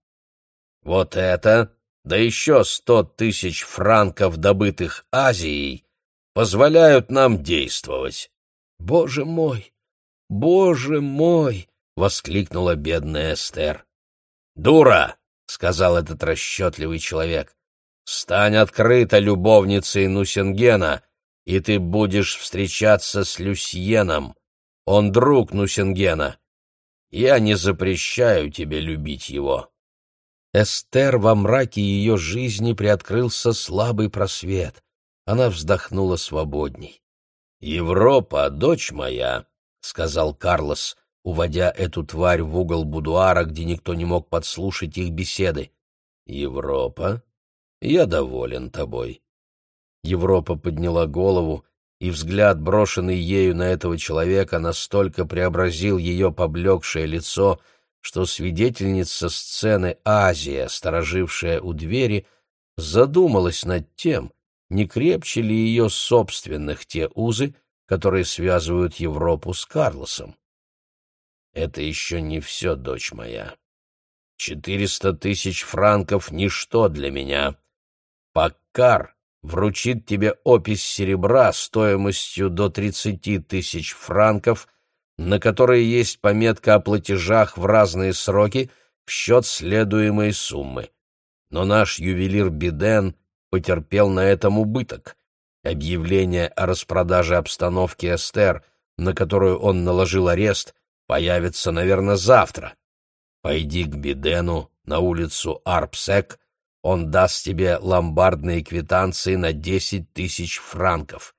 S1: «Вот это, да еще сто тысяч франков, добытых Азией, позволяют нам действовать». «Боже мой! Боже мой!» — воскликнула бедная Эстер. «Дура!» — сказал этот расчетливый человек. «Стань открыто любовницей Нусингена, и ты будешь встречаться с Люсьеном. Он друг Нусингена. Я не запрещаю тебе любить его». Эстер во мраке ее жизни приоткрылся слабый просвет. Она вздохнула свободней. «Европа, дочь моя», — сказал Карлос, уводя эту тварь в угол будуара, где никто не мог подслушать их беседы. «Европа, я доволен тобой. Европа подняла голову, и взгляд, брошенный ею на этого человека, настолько преобразил ее поблекшее лицо, что свидетельница сцены Азия, сторожившая у двери, задумалась над тем, не крепче ли ее собственных те узы, которые связывают Европу с Карлосом. Это еще не все, дочь моя. Четыреста тысяч франков — ничто для меня. Паккар вручит тебе опись серебра стоимостью до 30 тысяч франков, на которой есть пометка о платежах в разные сроки в счет следуемой суммы. Но наш ювелир Биден потерпел на этом убыток. Объявление о распродаже обстановки Эстер, на которую он наложил арест, появится, наверное, завтра. Пойди к Бидену на улицу Арпсек он даст тебе ломбардные квитанции на десять тысяч франков.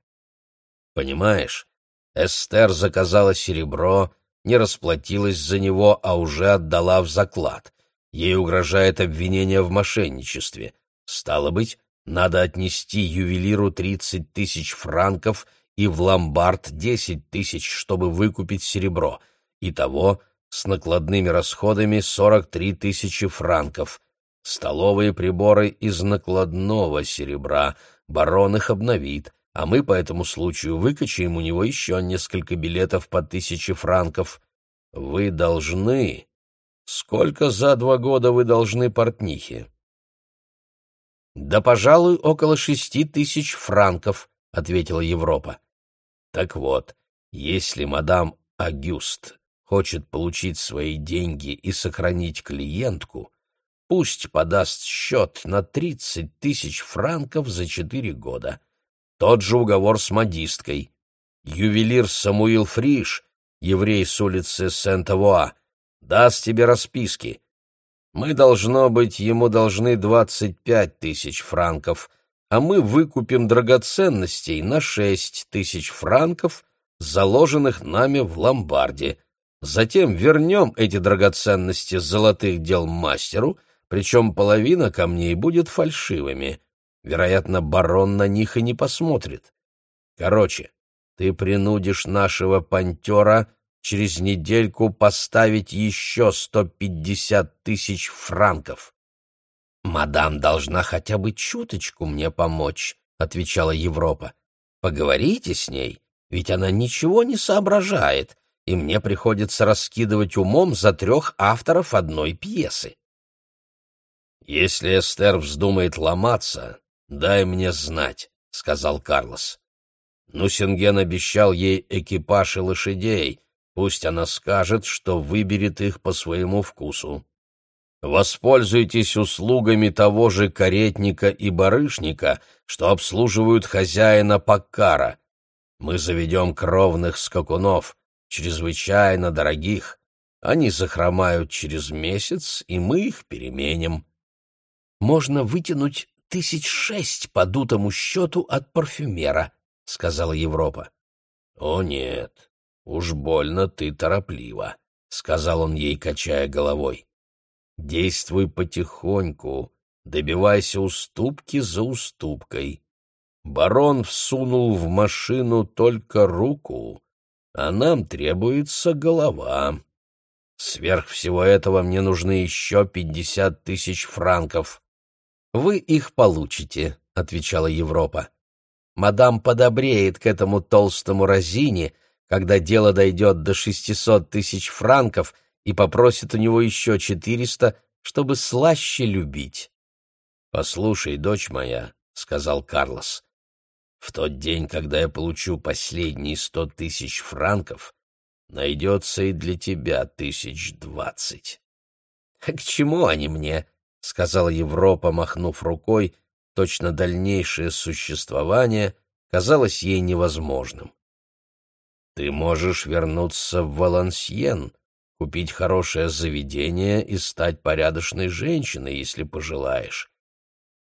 S1: Понимаешь, Эстер заказала серебро, не расплатилась за него, а уже отдала в заклад. Ей угрожает обвинение в мошенничестве. Стало быть, надо отнести ювелиру тридцать тысяч франков и в ломбард десять тысяч, чтобы выкупить серебро. Итого с накладными расходами сорок три тысячи франков. Столовые приборы из накладного серебра, барон их обновит, а мы по этому случаю выкачаем у него еще несколько билетов по тысяче франков. Вы должны... Сколько за два года вы должны портнихе? Да, пожалуй, около шести тысяч франков, — ответила Европа. Так вот, если мадам Агюст хочет получить свои деньги и сохранить клиентку, Пусть подаст счет на тридцать тысяч франков за четыре года. Тот же уговор с модисткой. Ювелир Самуил Фриш, еврей с улицы Сент-Авуа, даст тебе расписки. Мы, должно быть, ему должны двадцать пять тысяч франков, а мы выкупим драгоценностей на шесть тысяч франков, заложенных нами в ломбарде. Затем вернем эти драгоценности золотых дел мастеру — причем половина камней будет фальшивыми. Вероятно, барон на них и не посмотрит. Короче, ты принудишь нашего пантера через недельку поставить еще сто пятьдесят тысяч франков. «Мадам должна хотя бы чуточку мне помочь», — отвечала Европа. «Поговорите с ней, ведь она ничего не соображает, и мне приходится раскидывать умом за трех авторов одной пьесы». «Если Эстер вздумает ломаться, дай мне знать», — сказал Карлос. Нусинген обещал ей экипаж и лошадей, пусть она скажет, что выберет их по своему вкусу. Воспользуйтесь услугами того же каретника и барышника, что обслуживают хозяина Паккара. Мы заведем кровных скакунов, чрезвычайно дорогих. Они захромают через месяц, и мы их переменим можно вытянуть тысяч шесть по дутому счету от парфюмера, — сказала Европа. — О нет, уж больно ты тороплива, — сказал он ей, качая головой. — Действуй потихоньку, добивайся уступки за уступкой. Барон всунул в машину только руку, а нам требуется голова. Сверх всего этого мне нужны еще пятьдесят тысяч франков. «Вы их получите», — отвечала Европа. мадам подобреет к этому толстому разине, когда дело дойдет до шестисот тысяч франков и попросит у него еще четыреста, чтобы слаще любить. «Послушай, дочь моя», — сказал Карлос, — «в тот день, когда я получу последние сто тысяч франков, найдется и для тебя тысяч двадцать». «К чему они мне?» — сказала Европа, махнув рукой, точно дальнейшее существование казалось ей невозможным. «Ты можешь вернуться в Валансьен», купить хорошее заведение и стать порядочной женщиной, если пожелаешь.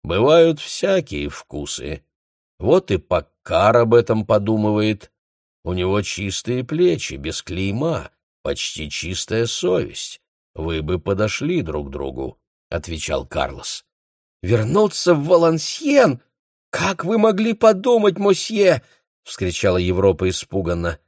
S1: Бывают всякие вкусы. Вот и Паккар об этом подумывает. У него чистые плечи, без клейма, почти чистая совесть. Вы бы подошли друг другу, — отвечал Карлос. — Вернуться в Валансьен? Как вы могли подумать, мосье? — вскричала Европа испуганно.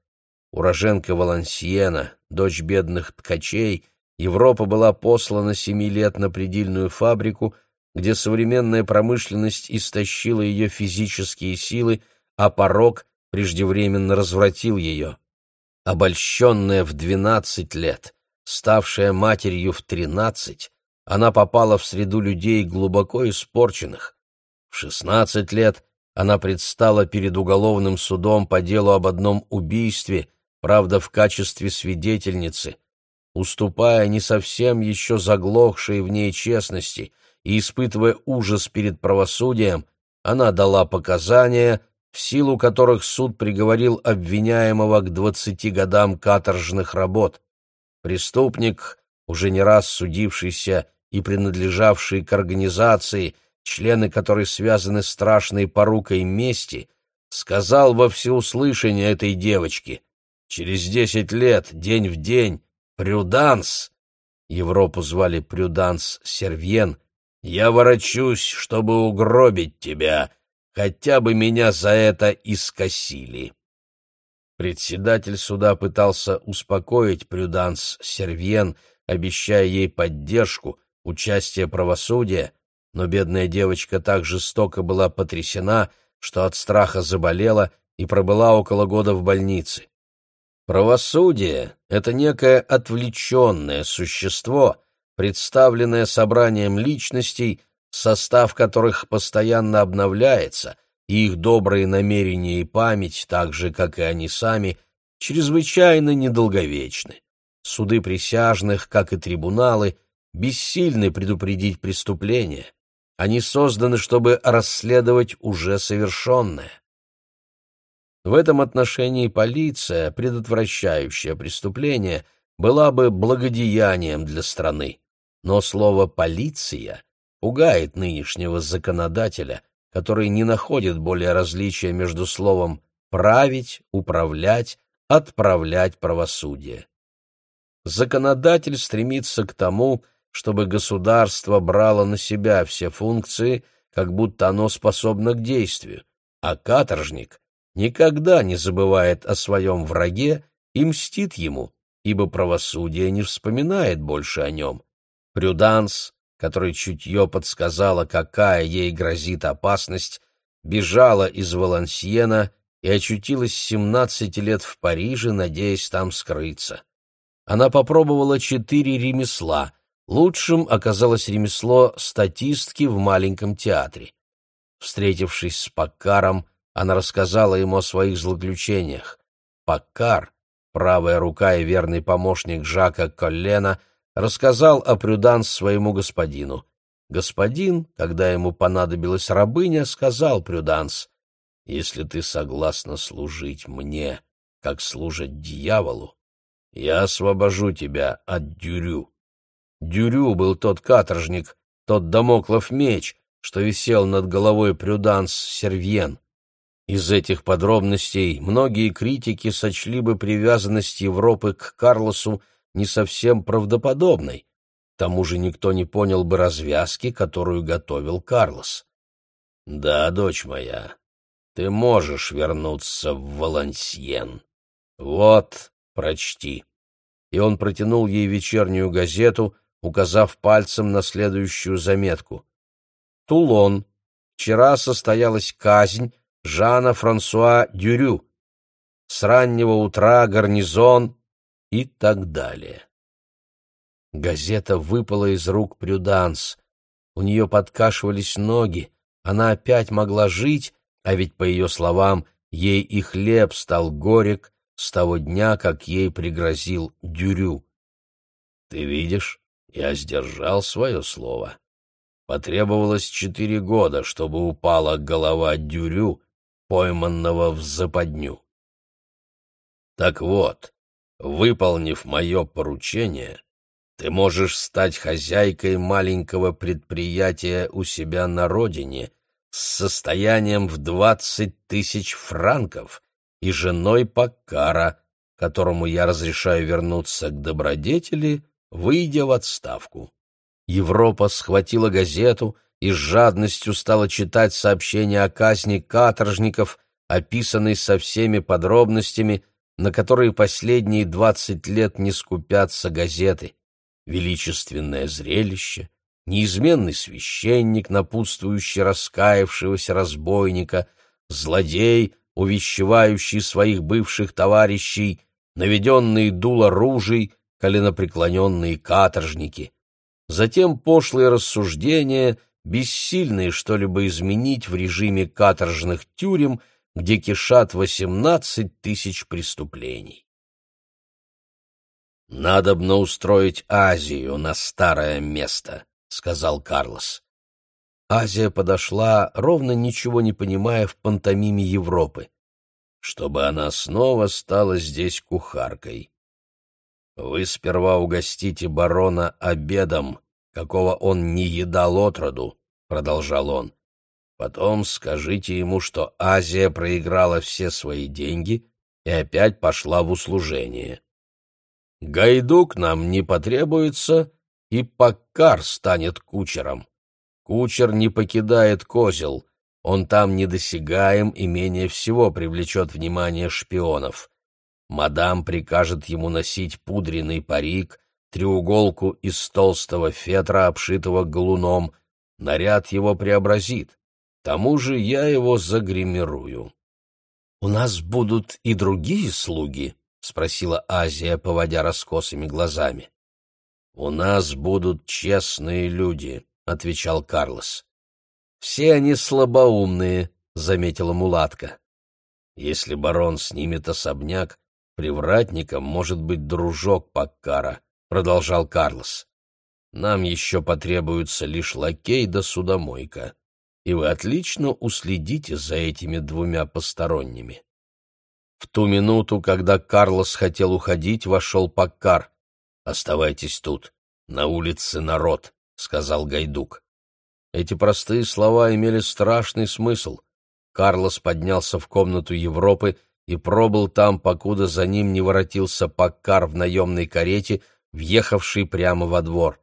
S1: Уроженка Валансьена, дочь бедных ткачей, Европа была послана семи лет на предельную фабрику, где современная промышленность истощила ее физические силы, а порог преждевременно развратил ее. Обольщенная в двенадцать лет, ставшая матерью в тринадцать, она попала в среду людей глубоко испорченных. В шестнадцать лет она предстала перед уголовным судом по делу об одном убийстве, правда, в качестве свидетельницы, уступая не совсем еще заглохшей в ней честности и испытывая ужас перед правосудием, она дала показания, в силу которых суд приговорил обвиняемого к двадцати годам каторжных работ. Преступник, уже не раз судившийся и принадлежавший к организации, члены которой связаны страшной порукой мести, сказал во всеуслышание этой девочке — Через десять лет, день в день, Прюданс, Европу звали Прюданс Сервьен, я ворочусь, чтобы угробить тебя, хотя бы меня за это искосили. Председатель суда пытался успокоить Прюданс Сервьен, обещая ей поддержку, участие правосудия, но бедная девочка так жестоко была потрясена, что от страха заболела и пробыла около года в больнице. Правосудие — это некое отвлеченное существо, представленное собранием личностей, состав которых постоянно обновляется, и их добрые намерения и память, так же, как и они сами, чрезвычайно недолговечны. Суды присяжных, как и трибуналы, бессильны предупредить преступление. Они созданы, чтобы расследовать уже совершенное. В этом отношении полиция, предотвращающая преступление, была бы благодеянием для страны. Но слово «полиция» пугает нынешнего законодателя, который не находит более различия между словом «править», «управлять», «отправлять правосудие». Законодатель стремится к тому, чтобы государство брало на себя все функции, как будто оно способно к действию, а каторжник никогда не забывает о своем враге и мстит ему, ибо правосудие не вспоминает больше о нем. Прюданс, который чутье подсказала, какая ей грозит опасность, бежала из Валансьена и очутилась семнадцати лет в Париже, надеясь там скрыться. Она попробовала четыре ремесла. Лучшим оказалось ремесло статистки в маленьком театре. Встретившись с Паккаром, она рассказала ему о своих злоключениях. Паккар, правая рука и верный помощник Жака Коллена, рассказал о Прюданс своему господину. Господин, когда ему понадобилась рабыня, сказал Прюданс, «Если ты согласна служить мне, как служат дьяволу, я освобожу тебя от Дюрю». Дюрю был тот каторжник, тот домоклов меч, что висел над головой Прюданс Сервьен. Из этих подробностей многие критики сочли бы привязанность Европы к Карлосу не совсем правдоподобной. К тому же никто не понял бы развязки, которую готовил Карлос. «Да, дочь моя, ты можешь вернуться в Валансьен. Вот, прочти». И он протянул ей вечернюю газету, указав пальцем на следующую заметку. «Тулон. Вчера состоялась казнь» Жана Франсуа Дюрю. С раннего утра гарнизон и так далее. Газета выпала из рук Прюданс. У нее подкашивались ноги, она опять могла жить, а ведь, по ее словам, ей и хлеб стал горек с того дня, как ей пригрозил Дюрю. Ты видишь, я сдержал свое слово. Потребовалось четыре года, чтобы упала голова Дюрю, пойманного в западню. Так вот, выполнив мое поручение, ты можешь стать хозяйкой маленького предприятия у себя на родине с состоянием в двадцать тысяч франков и женой Паккара, которому я разрешаю вернуться к добродетели, выйдя в отставку. Европа схватила газету и с жадностью стала читать сообщения о казни каторжников, описанной со всеми подробностями, на которые последние двадцать лет не скупятся газеты. Величественное зрелище, неизменный священник, напутствующий раскаявшегося разбойника, злодей, увещевающий своих бывших товарищей, наведенные дуло ружей, коленопреклоненные каторжники. Затем пошлые рассуждения, бессильные что-либо изменить в режиме каторжных тюрем, где кишат восемнадцать тысяч преступлений. «Надобно устроить Азию на старое место», — сказал Карлос. Азия подошла, ровно ничего не понимая в пантомиме Европы, чтобы она снова стала здесь кухаркой. Вы сперва угостите барона обедом, какого он не едал отроду, — продолжал он. Потом скажите ему, что Азия проиграла все свои деньги и опять пошла в услужение. Гайдук нам не потребуется, и Паккар станет кучером. Кучер не покидает козел, он там недосягаем и менее всего привлечет внимание шпионов. Мадам прикажет ему носить пудренный парик, треуголку из толстого фетра, обшитого галуном. Наряд его преобразит. К тому же я его загримирую. — У нас будут и другие слуги? — спросила Азия, поводя раскосыми глазами. — У нас будут честные люди, — отвечал Карлос. — Все они слабоумные, — заметила мулатка. Если барон снимет особняк, Привратником может быть дружок Паккара, продолжал Карлос. Нам еще потребуется лишь лакей да судомойка, и вы отлично уследите за этими двумя посторонними. В ту минуту, когда Карлос хотел уходить, вошел Паккар. «Оставайтесь тут, на улице народ», — сказал Гайдук. Эти простые слова имели страшный смысл. Карлос поднялся в комнату Европы и пробыл там, покуда за ним не воротился Паккар в наемной карете, въехавший прямо во двор.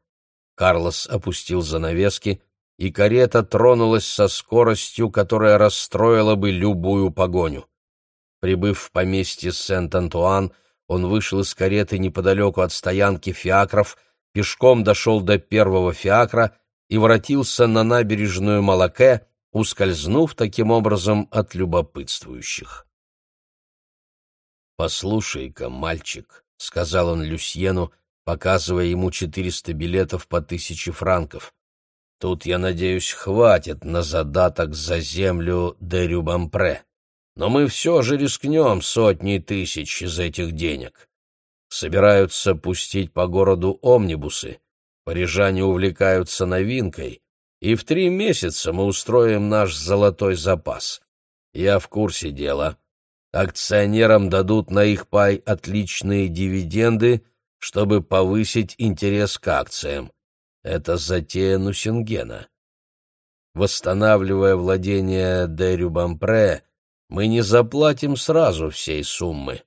S1: Карлос опустил занавески, и карета тронулась со скоростью, которая расстроила бы любую погоню. Прибыв в поместье Сент-Антуан, он вышел из кареты неподалеку от стоянки фиакров, пешком дошел до первого фиакра и воротился на набережную Малаке, ускользнув таким образом от любопытствующих. «Послушай-ка, мальчик», — сказал он Люсьену, показывая ему четыреста билетов по тысяче франков. «Тут, я надеюсь, хватит на задаток за землю де Рюбампре. Но мы все же рискнем сотни тысяч из этих денег. Собираются пустить по городу омнибусы, парижане увлекаются новинкой, и в три месяца мы устроим наш золотой запас. Я в курсе дела». Акционерам дадут на их пай отличные дивиденды, чтобы повысить интерес к акциям. Это затея Нусингена. Восстанавливая владение де Рюбампре, мы не заплатим сразу всей суммы.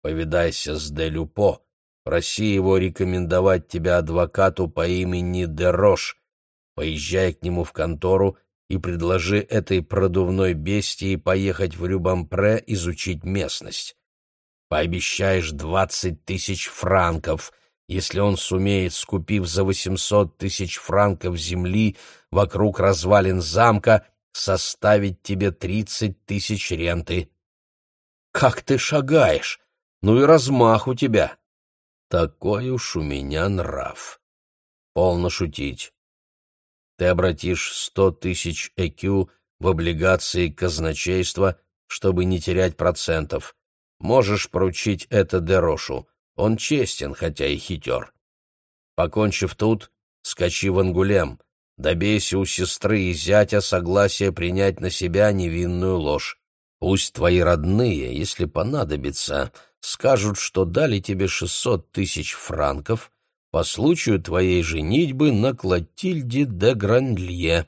S1: Повидайся с де Люпо, проси его рекомендовать тебя адвокату по имени Дерош. Поезжай к нему в контору и предложи этой продувной бестии поехать в Рюбампре изучить местность. Пообещаешь двадцать тысяч франков, если он сумеет, скупив за восемьсот тысяч франков земли вокруг развалин замка, составить тебе тридцать тысяч ренты. Как ты шагаешь! Ну и размах у тебя! Такой уж у меня нрав. Полно шутить. Ты обратишь сто тысяч ЭКЮ в облигации казначейства, чтобы не терять процентов. Можешь поручить это Дерошу. Он честен, хотя и хитер. Покончив тут, скачи в Ангулем. Добейся у сестры и зятя согласия принять на себя невинную ложь. Пусть твои родные, если понадобится, скажут, что дали тебе шестьсот тысяч франков по случаю твоей женитьбы на Клотильде де Гранлье.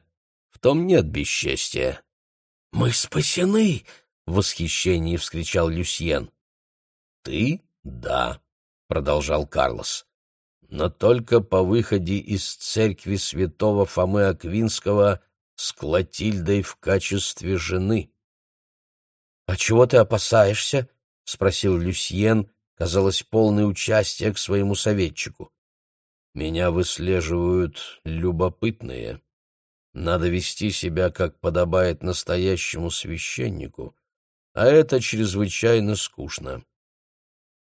S1: В том нет бесчестия. — Мы спасены! — в восхищении вскричал Люсьен. — Ты? Да, — продолжал Карлос. — Но только по выходе из церкви святого Фомы Аквинского с Клотильдой в качестве жены. — А чего ты опасаешься? — спросил Люсьен, казалось, полный участия к своему советчику. — Меня выслеживают любопытные. Надо вести себя, как подобает настоящему священнику, а это чрезвычайно скучно.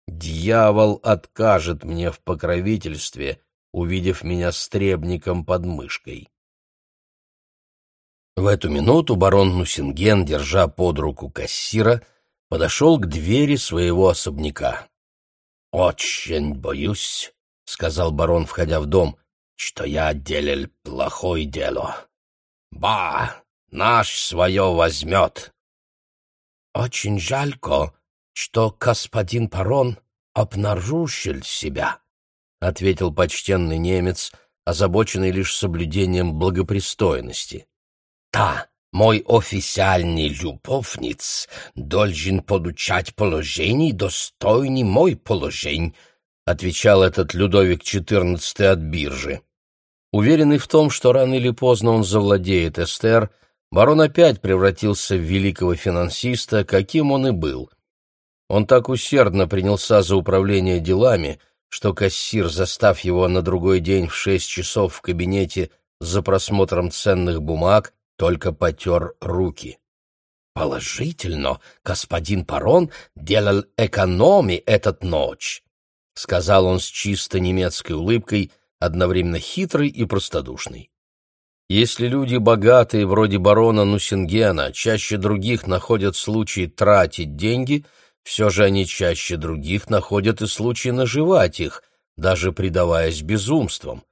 S1: Дьявол откажет мне в покровительстве, увидев меня стребником под мышкой. В эту минуту барон Нусинген, держа под руку кассира, подошел к двери своего особняка. «Очень боюсь», — сказал барон, входя в дом, — «что я делал плохое дело. Ба, наш свое возьмет. Очень жалько, что господин Парон обнаружил себя, — ответил почтенный немец, озабоченный лишь соблюдением благопристойности. — Да, мой официальный любовниц должен получать положение, достойный мой положение, — отвечал этот Людовик XIV от биржи. Уверенный в том, что рано или поздно он завладеет Эстер, барон опять превратился в великого финансиста, каким он и был. Он так усердно принялся за управление делами, что кассир, застав его на другой день в шесть часов в кабинете за просмотром ценных бумаг, только потер руки. «Положительно, господин Парон делал экономи этот ночь», — сказал он с чисто немецкой улыбкой — одновременно хитрый и простодушный. Если люди богатые, вроде барона Нусингена, чаще других находят случай тратить деньги, все же они чаще других находят и случай наживать их, даже предаваясь безумствам.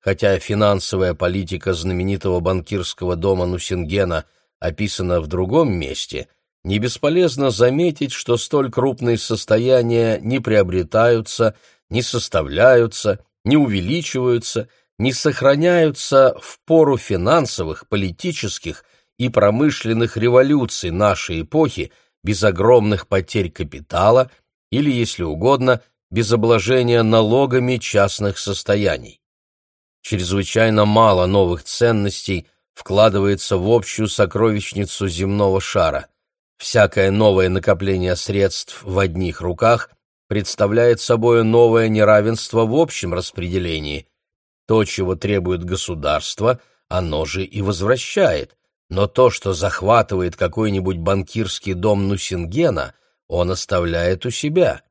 S1: Хотя финансовая политика знаменитого банкирского дома Нусингена описана в другом месте, не бесполезно заметить, что столь крупные состояния не приобретаются, не составляются не увеличиваются, не сохраняются в пору финансовых, политических и промышленных революций нашей эпохи без огромных потерь капитала или, если угодно, без обложения налогами частных состояний. Чрезвычайно мало новых ценностей вкладывается в общую сокровищницу земного шара. Всякое новое накопление средств в одних руках представляет собой новое неравенство в общем распределении. То, чего требует государство, оно же и возвращает, но то, что захватывает какой-нибудь банкирский дом Нусингена, он оставляет у себя.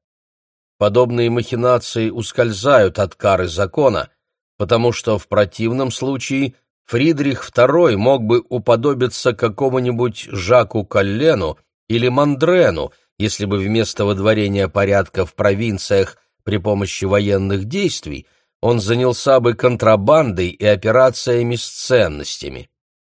S1: Подобные махинации ускользают от кары закона, потому что в противном случае Фридрих II мог бы уподобиться какому-нибудь Жаку Каллену или Мандрену, если бы вместо водворения порядка в провинциях при помощи военных действий он занялся бы контрабандой и операциями с ценностями.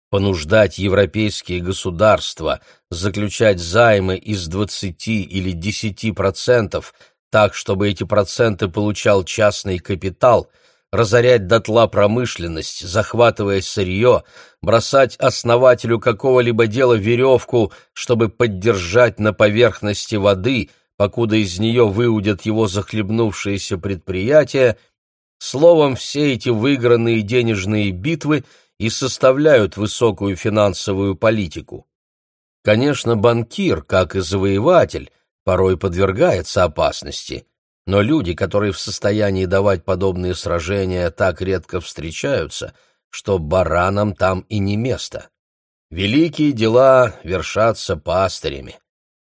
S1: Понуждать европейские государства заключать займы из 20 или 10% так, чтобы эти проценты получал частный капитал – разорять дотла промышленность, захватывая сырье, бросать основателю какого-либо дела веревку, чтобы поддержать на поверхности воды, покуда из нее выудят его захлебнувшиеся предприятия, словом, все эти выигранные денежные битвы и составляют высокую финансовую политику. Конечно, банкир, как и завоеватель, порой подвергается опасности – но люди, которые в состоянии давать подобные сражения, так редко встречаются, что баранам там и не место. Великие дела вершатся пастырями.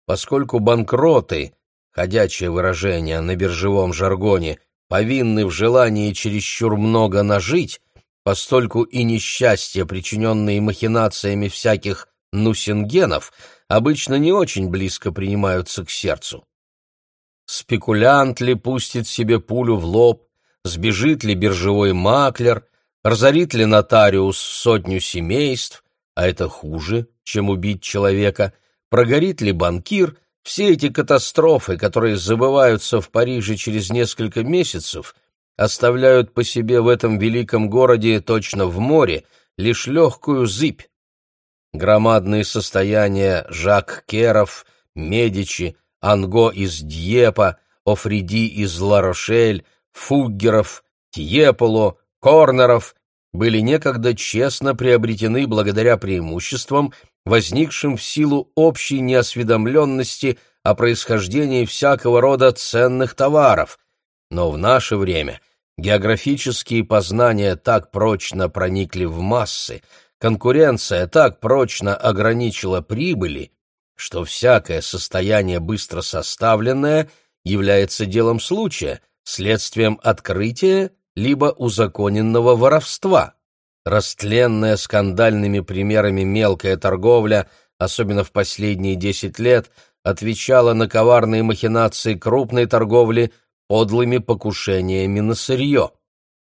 S1: Поскольку банкроты, ходячее выражение на биржевом жаргоне, повинны в желании чересчур много нажить, постольку и несчастья, причиненные махинациями всяких нусингенов, обычно не очень близко принимаются к сердцу. Спекулянт ли пустит себе пулю в лоб, сбежит ли биржевой маклер, разорит ли нотариус сотню семейств, а это хуже, чем убить человека, прогорит ли банкир, все эти катастрофы, которые забываются в Париже через несколько месяцев, оставляют по себе в этом великом городе, точно в море, лишь легкую зыбь. Громадные состояния Жак Керов, Медичи, Анго из Дьепа, Офриди из Ларошель, Фуггеров, Тьеполо, Корнеров были некогда честно приобретены благодаря преимуществам, возникшим в силу общей неосведомленности о происхождении всякого рода ценных товаров. Но в наше время географические познания так прочно проникли в массы, конкуренция так прочно ограничила прибыли, что всякое состояние быстро составленное является делом случая, следствием открытия либо узаконенного воровства. Растленная скандальными примерами мелкая торговля, особенно в последние десять лет, отвечала на коварные махинации крупной торговли подлыми покушениями на сырье.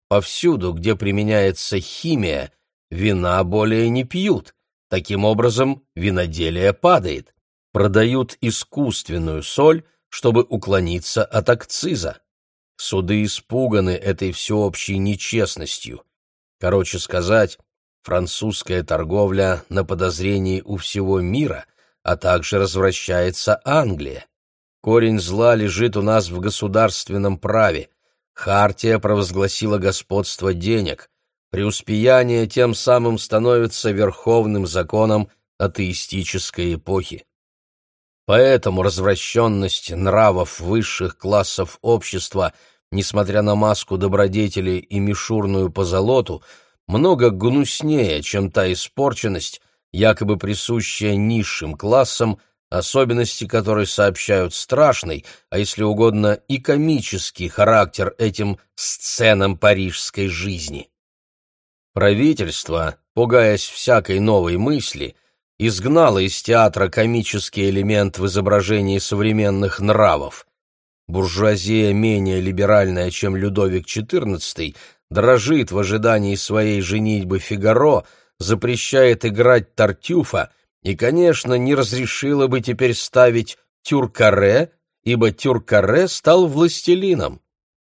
S1: Повсюду, где применяется химия, вина более не пьют. Таким образом, виноделие падает. Продают искусственную соль, чтобы уклониться от акциза. Суды испуганы этой всеобщей нечестностью. Короче сказать, французская торговля на подозрении у всего мира, а также развращается Англия. Корень зла лежит у нас в государственном праве. Хартия провозгласила господство денег. Преуспеяние тем самым становится верховным законом атеистической эпохи. Поэтому развращенность нравов высших классов общества, несмотря на маску добродетели и мишурную позолоту, много гнуснее, чем та испорченность, якобы присущая низшим классам, особенности которой сообщают страшный, а если угодно и комический характер этим сценам парижской жизни. Правительство, пугаясь всякой новой мысли, изгнало из театра комический элемент в изображении современных нравов. Буржуазия, менее либеральная, чем Людовик XIV, дрожит в ожидании своей женитьбы Фигаро, запрещает играть Тартюфа и, конечно, не разрешила бы теперь ставить Тюркаре, ибо Тюркаре стал властелином.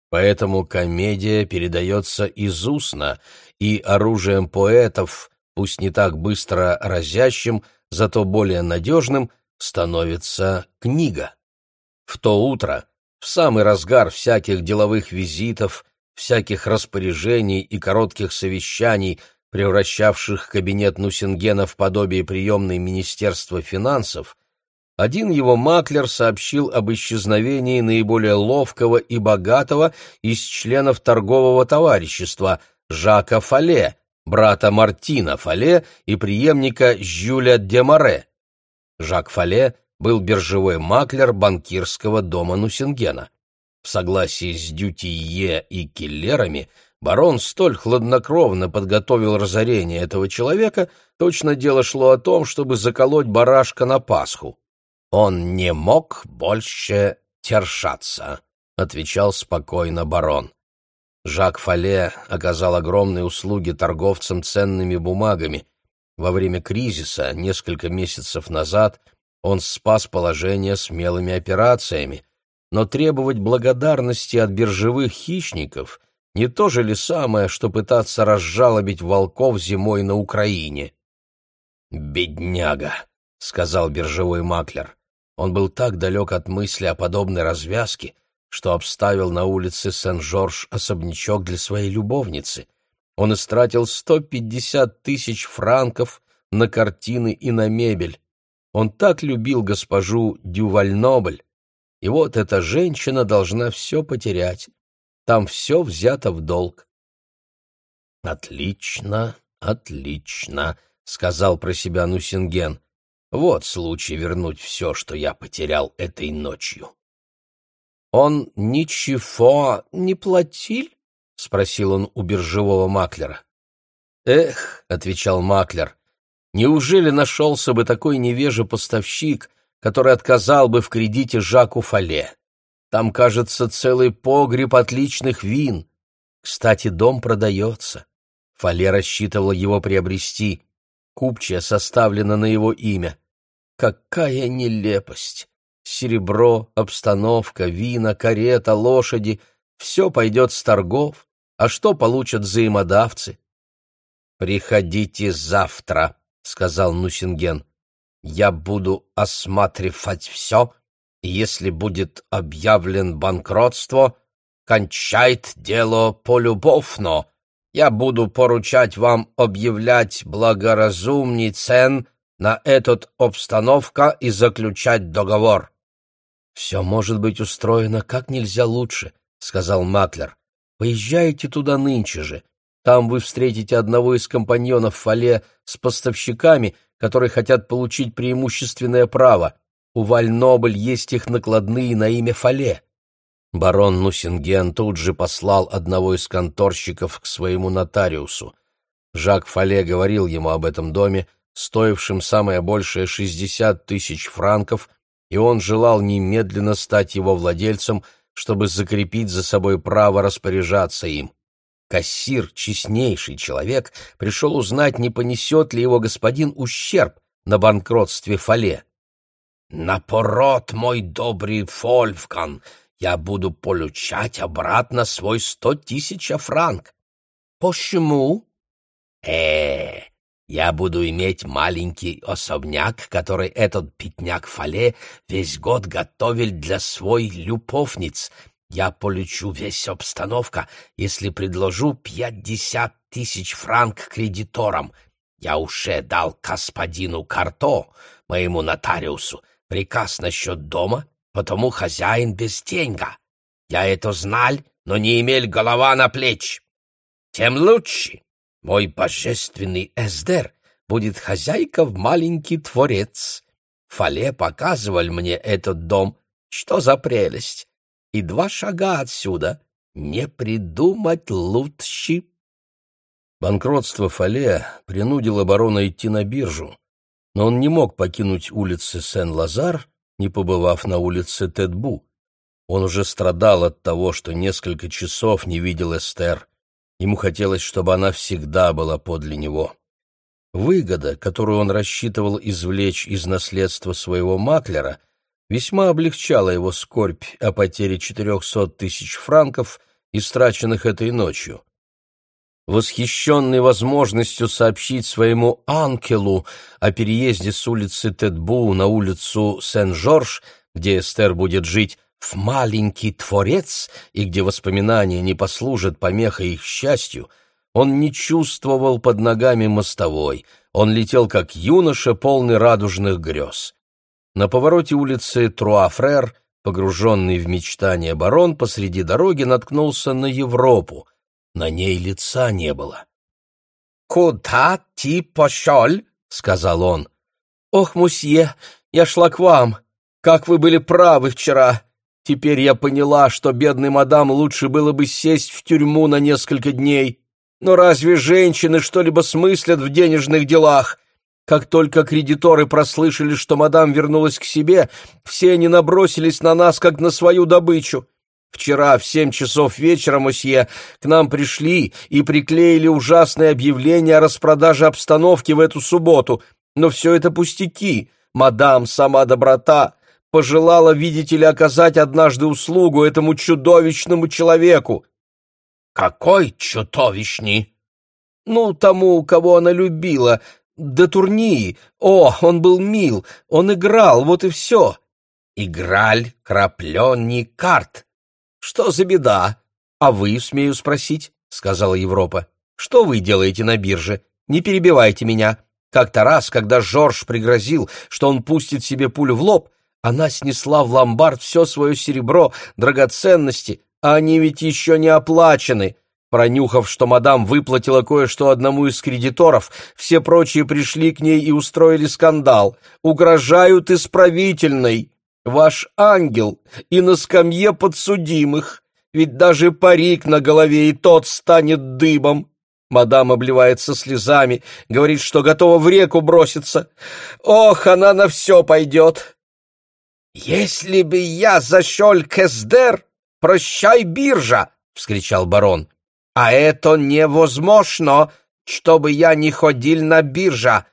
S1: Поэтому комедия передается из устно, и оружием поэтов, пусть не так быстро разящим, зато более надежным, становится книга. В то утро, в самый разгар всяких деловых визитов, всяких распоряжений и коротких совещаний – превращавших кабинет Нусингена в подобие приемной Министерства финансов, один его маклер сообщил об исчезновении наиболее ловкого и богатого из членов торгового товарищества Жака Фале, брата Мартина Фале и преемника Жюля Демаре. Жак Фале был биржевой маклер банкирского дома Нусингена. В согласии с Дютие и Киллерами – барон столь хладнокровно подготовил разорение этого человека, точно дело шло о том, чтобы заколоть барашка на Пасху. «Он не мог больше тершаться», — отвечал спокойно барон. Жак Фале оказал огромные услуги торговцам ценными бумагами. Во время кризиса, несколько месяцев назад, он спас положение смелыми операциями, но требовать благодарности от биржевых хищников не то же ли самое, что пытаться разжалобить волков зимой на Украине? «Бедняга», — сказал биржевой маклер. Он был так далек от мысли о подобной развязке, что обставил на улице Сен-Жорж особнячок для своей любовницы. Он истратил сто пятьдесят тысяч франков на картины и на мебель. Он так любил госпожу Дювальнобль. И вот эта женщина должна все потерять. Там все взято в долг. «Отлично, отлично», — сказал про себя Нусинген. Вот случай вернуть все, что я потерял этой ночью. Он ничего не платил? спросил он у биржевого маклера. Эх, отвечал маклер, неужели нашелся бы такой невежий поставщик, который отказал бы в кредите Жаку Фале? Там, кажется, целый погреб отличных вин. Кстати, дом продается. Фале рассчитывал его приобрести. Купчая составлена на его имя. Какая нелепость! Серебро, обстановка, вина, карета, лошади — все пойдет с торгов. А что получат взаимодавцы? «Приходите завтра», — сказал Нусинген. «Я буду осматривать все, и если будет объявлен банкротство, кончает дело полюбовно. Я буду поручать вам объявлять благоразумный цен на этот обстановка и заключать договор». «Все может быть устроено как нельзя лучше», — сказал Маклер. «Поезжайте туда нынче же. Там вы встретите одного из компаньонов Фале с поставщиками, которые хотят получить преимущественное право. У Вальнобль есть их накладные на имя Фале». Барон Нусинген тут же послал одного из конторщиков к своему нотариусу. Жак Фале говорил ему об этом доме, стоившем самое большее шестьдесят тысяч франков, и он желал немедленно стать его владельцем, чтобы закрепить за собой право распоряжаться им. Кассир, честнейший человек, пришел узнать, не понесет ли его господин ущерб на банкротстве Фале. «Напорот, мой добрый Фольфкан, я буду получать обратно свой сто тысяч франк». «Почему?» «Э, я буду иметь маленький особняк, который этот пятняк Фале весь год готовил для свой любовниц. Я полечу весь обстановка, если предложу пятьдесят тысяч франк кредиторам. Я уже дал господину Карто, моему нотариусу, приказ насчет дома, потому хозяин без деньга. Я это знал, но не имел голова на плеч. Тем лучше. Мой божественный Эсдер будет хозяйка в маленький творец. Фале показывал мне этот дом. Что за прелесть! И два шага отсюда. Не придумать лучше. Банкротство Фале принудило барона идти на биржу, но он не мог покинуть улицы Сен-Лазар, не побывав на улице Тедбу. Он уже страдал от того, что несколько часов не видел Эстер. Ему хотелось, чтобы она всегда была подле него. Выгода, которую он рассчитывал извлечь из наследства своего маклера, весьма облегчала его скорбь о потере четырехсот тысяч франков, истраченных этой ночью. Восхищенный возможностью сообщить своему Анкелу о переезде с улицы Тедбу на улицу Сен-Жорж, где Эстер будет жить, в маленький творец и где воспоминания не послужат помехой их счастью, он не чувствовал под ногами мостовой, он летел как юноша, полный радужных грез. На повороте улицы Труафрер, погруженный в мечтания барон, посреди дороги наткнулся на Европу. На ней лица не было.
S2: «Куда ты пошел?» — сказал он.
S3: «Ох, мусье, я шла к вам. Как вы были правы вчера. Теперь я поняла, что бедной мадам лучше было бы сесть в тюрьму на несколько дней. Но разве женщины что-либо смыслят в денежных делах? Как только кредиторы прослышали, что мадам вернулась к себе, все они набросились на нас, как на свою добычу. Вчера в семь часов вечера, мосье, к нам пришли и приклеили ужасное объявление о распродаже обстановки в эту субботу. Но все это пустяки. Мадам, сама доброта, пожелала, видите ли, оказать однажды услугу этому чудовищному человеку.
S2: Какой чудовищный?
S3: Ну, тому, кого она любила, до турнии. О, он был мил, он играл, вот и все.
S2: Играль крапленый карт.
S3: Что за беда? А вы, смею спросить, сказала Европа. Что вы делаете на бирже? Не перебивайте меня. Как-то раз, когда Жорж пригрозил, что он пустит себе пулю в лоб, она снесла в ломбард все свое серебро, драгоценности, а они ведь еще не оплачены. Пронюхав, что мадам выплатила кое-что одному из кредиторов, все прочие пришли к ней и устроили скандал. Угрожают исправительной. Ваш ангел и на скамье подсудимых. Ведь даже парик на голове и тот станет дыбом. Мадам обливается слезами, говорит, что готова в реку броситься. Ох, она на все пойдет.
S2: «Если бы я защел Кездер, прощай, биржа!» — вскричал барон. А это невозможно, чтобы я не ходил на биржа,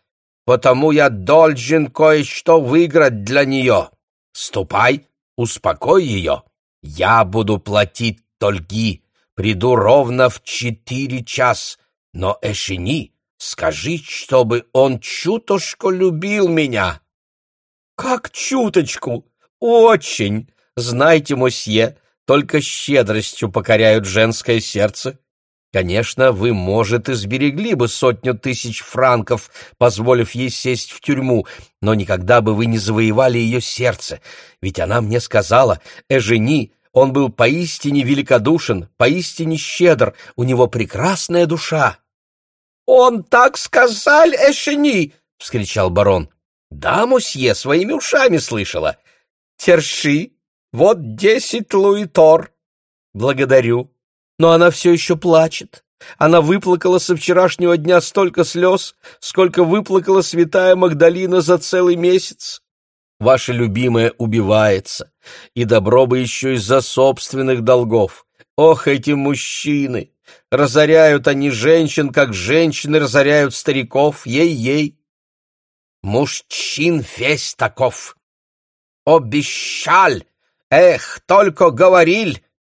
S2: потому я должен кое-что выиграть для нее. Ступай, успокой ее. Я буду платить долги, приду ровно в четыре час, но Эшини, скажи, чтобы он чуточку любил меня.
S3: Как чуточку? Очень. Знаете, мосье, только щедростью покоряют женское сердце. Конечно, вы, может, и сберегли бы сотню тысяч франков, позволив ей сесть в тюрьму, но никогда бы вы не завоевали ее сердце, ведь она мне сказала, Эжени, он был поистине великодушен, поистине щедр, у него прекрасная душа.
S2: «Он так сказал, Эшени!» — вскричал барон.
S3: «Да, мосье, своими ушами слышала. Терши, вот десять луитор». «Благодарю», но она все еще плачет. Она выплакала со вчерашнего дня столько слез, сколько выплакала святая Магдалина за целый месяц. Ваша любимая убивается, и добро бы еще из-за собственных долгов. Ох, эти мужчины! Разоряют они женщин, как женщины разоряют стариков, ей-ей.
S2: Мужчин весь таков. Обещал, эх, только говорил,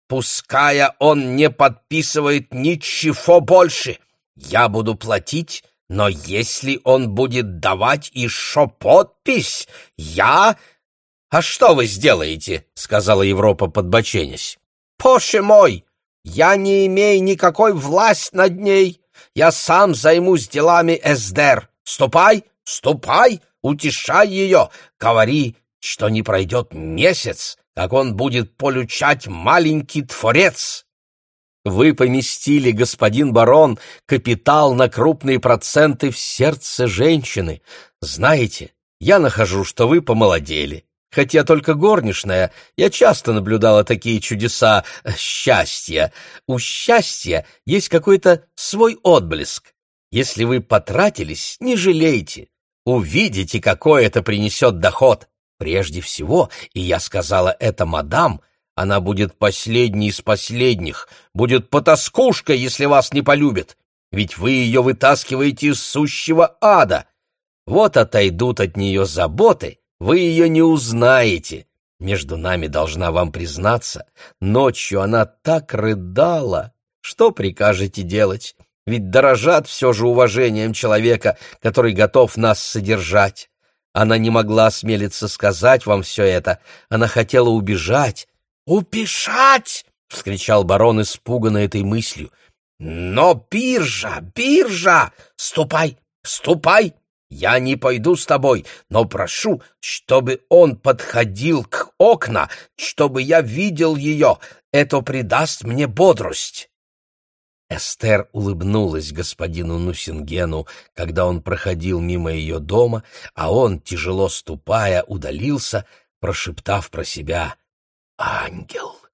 S2: Пуская он не подписывает ничего больше, я буду платить, но если он будет давать еще подпись, я... «А что вы сделаете?» — сказала Европа, подбоченясь. «Поше мой, я не имею никакой власть над ней. Я сам займусь делами Эсдер. Ступай, ступай, утешай ее, говори, что не пройдет месяц, как он будет получать маленький творец.
S3: Вы поместили, господин барон, капитал на крупные проценты в сердце женщины. Знаете, я нахожу, что вы помолодели. Хотя только горничная, я часто наблюдала такие чудеса э, счастья. У счастья есть какой-то свой отблеск. Если вы потратились, не жалейте. Увидите, какой это принесет доход. Прежде всего, и я сказала это мадам, она будет последней из последних, будет потаскушка, если вас не полюбит, ведь вы ее вытаскиваете из сущего ада. Вот отойдут от нее заботы, вы ее не узнаете. Между нами должна вам признаться, ночью она так рыдала. Что прикажете делать? Ведь дорожат все же уважением человека, который готов нас содержать. Она не могла осмелиться сказать вам все это. Она хотела убежать.
S2: «Убежать!» — вскричал барон, испуганный этой мыслью. «Но биржа, биржа! Ступай, ступай! Я не пойду с тобой, но прошу, чтобы он подходил к окна, чтобы я видел ее. Это придаст мне бодрость».
S3: Эстер улыбнулась господину Нусингену, когда он проходил мимо ее дома, а он, тяжело ступая, удалился, прошептав про себя «Ангел».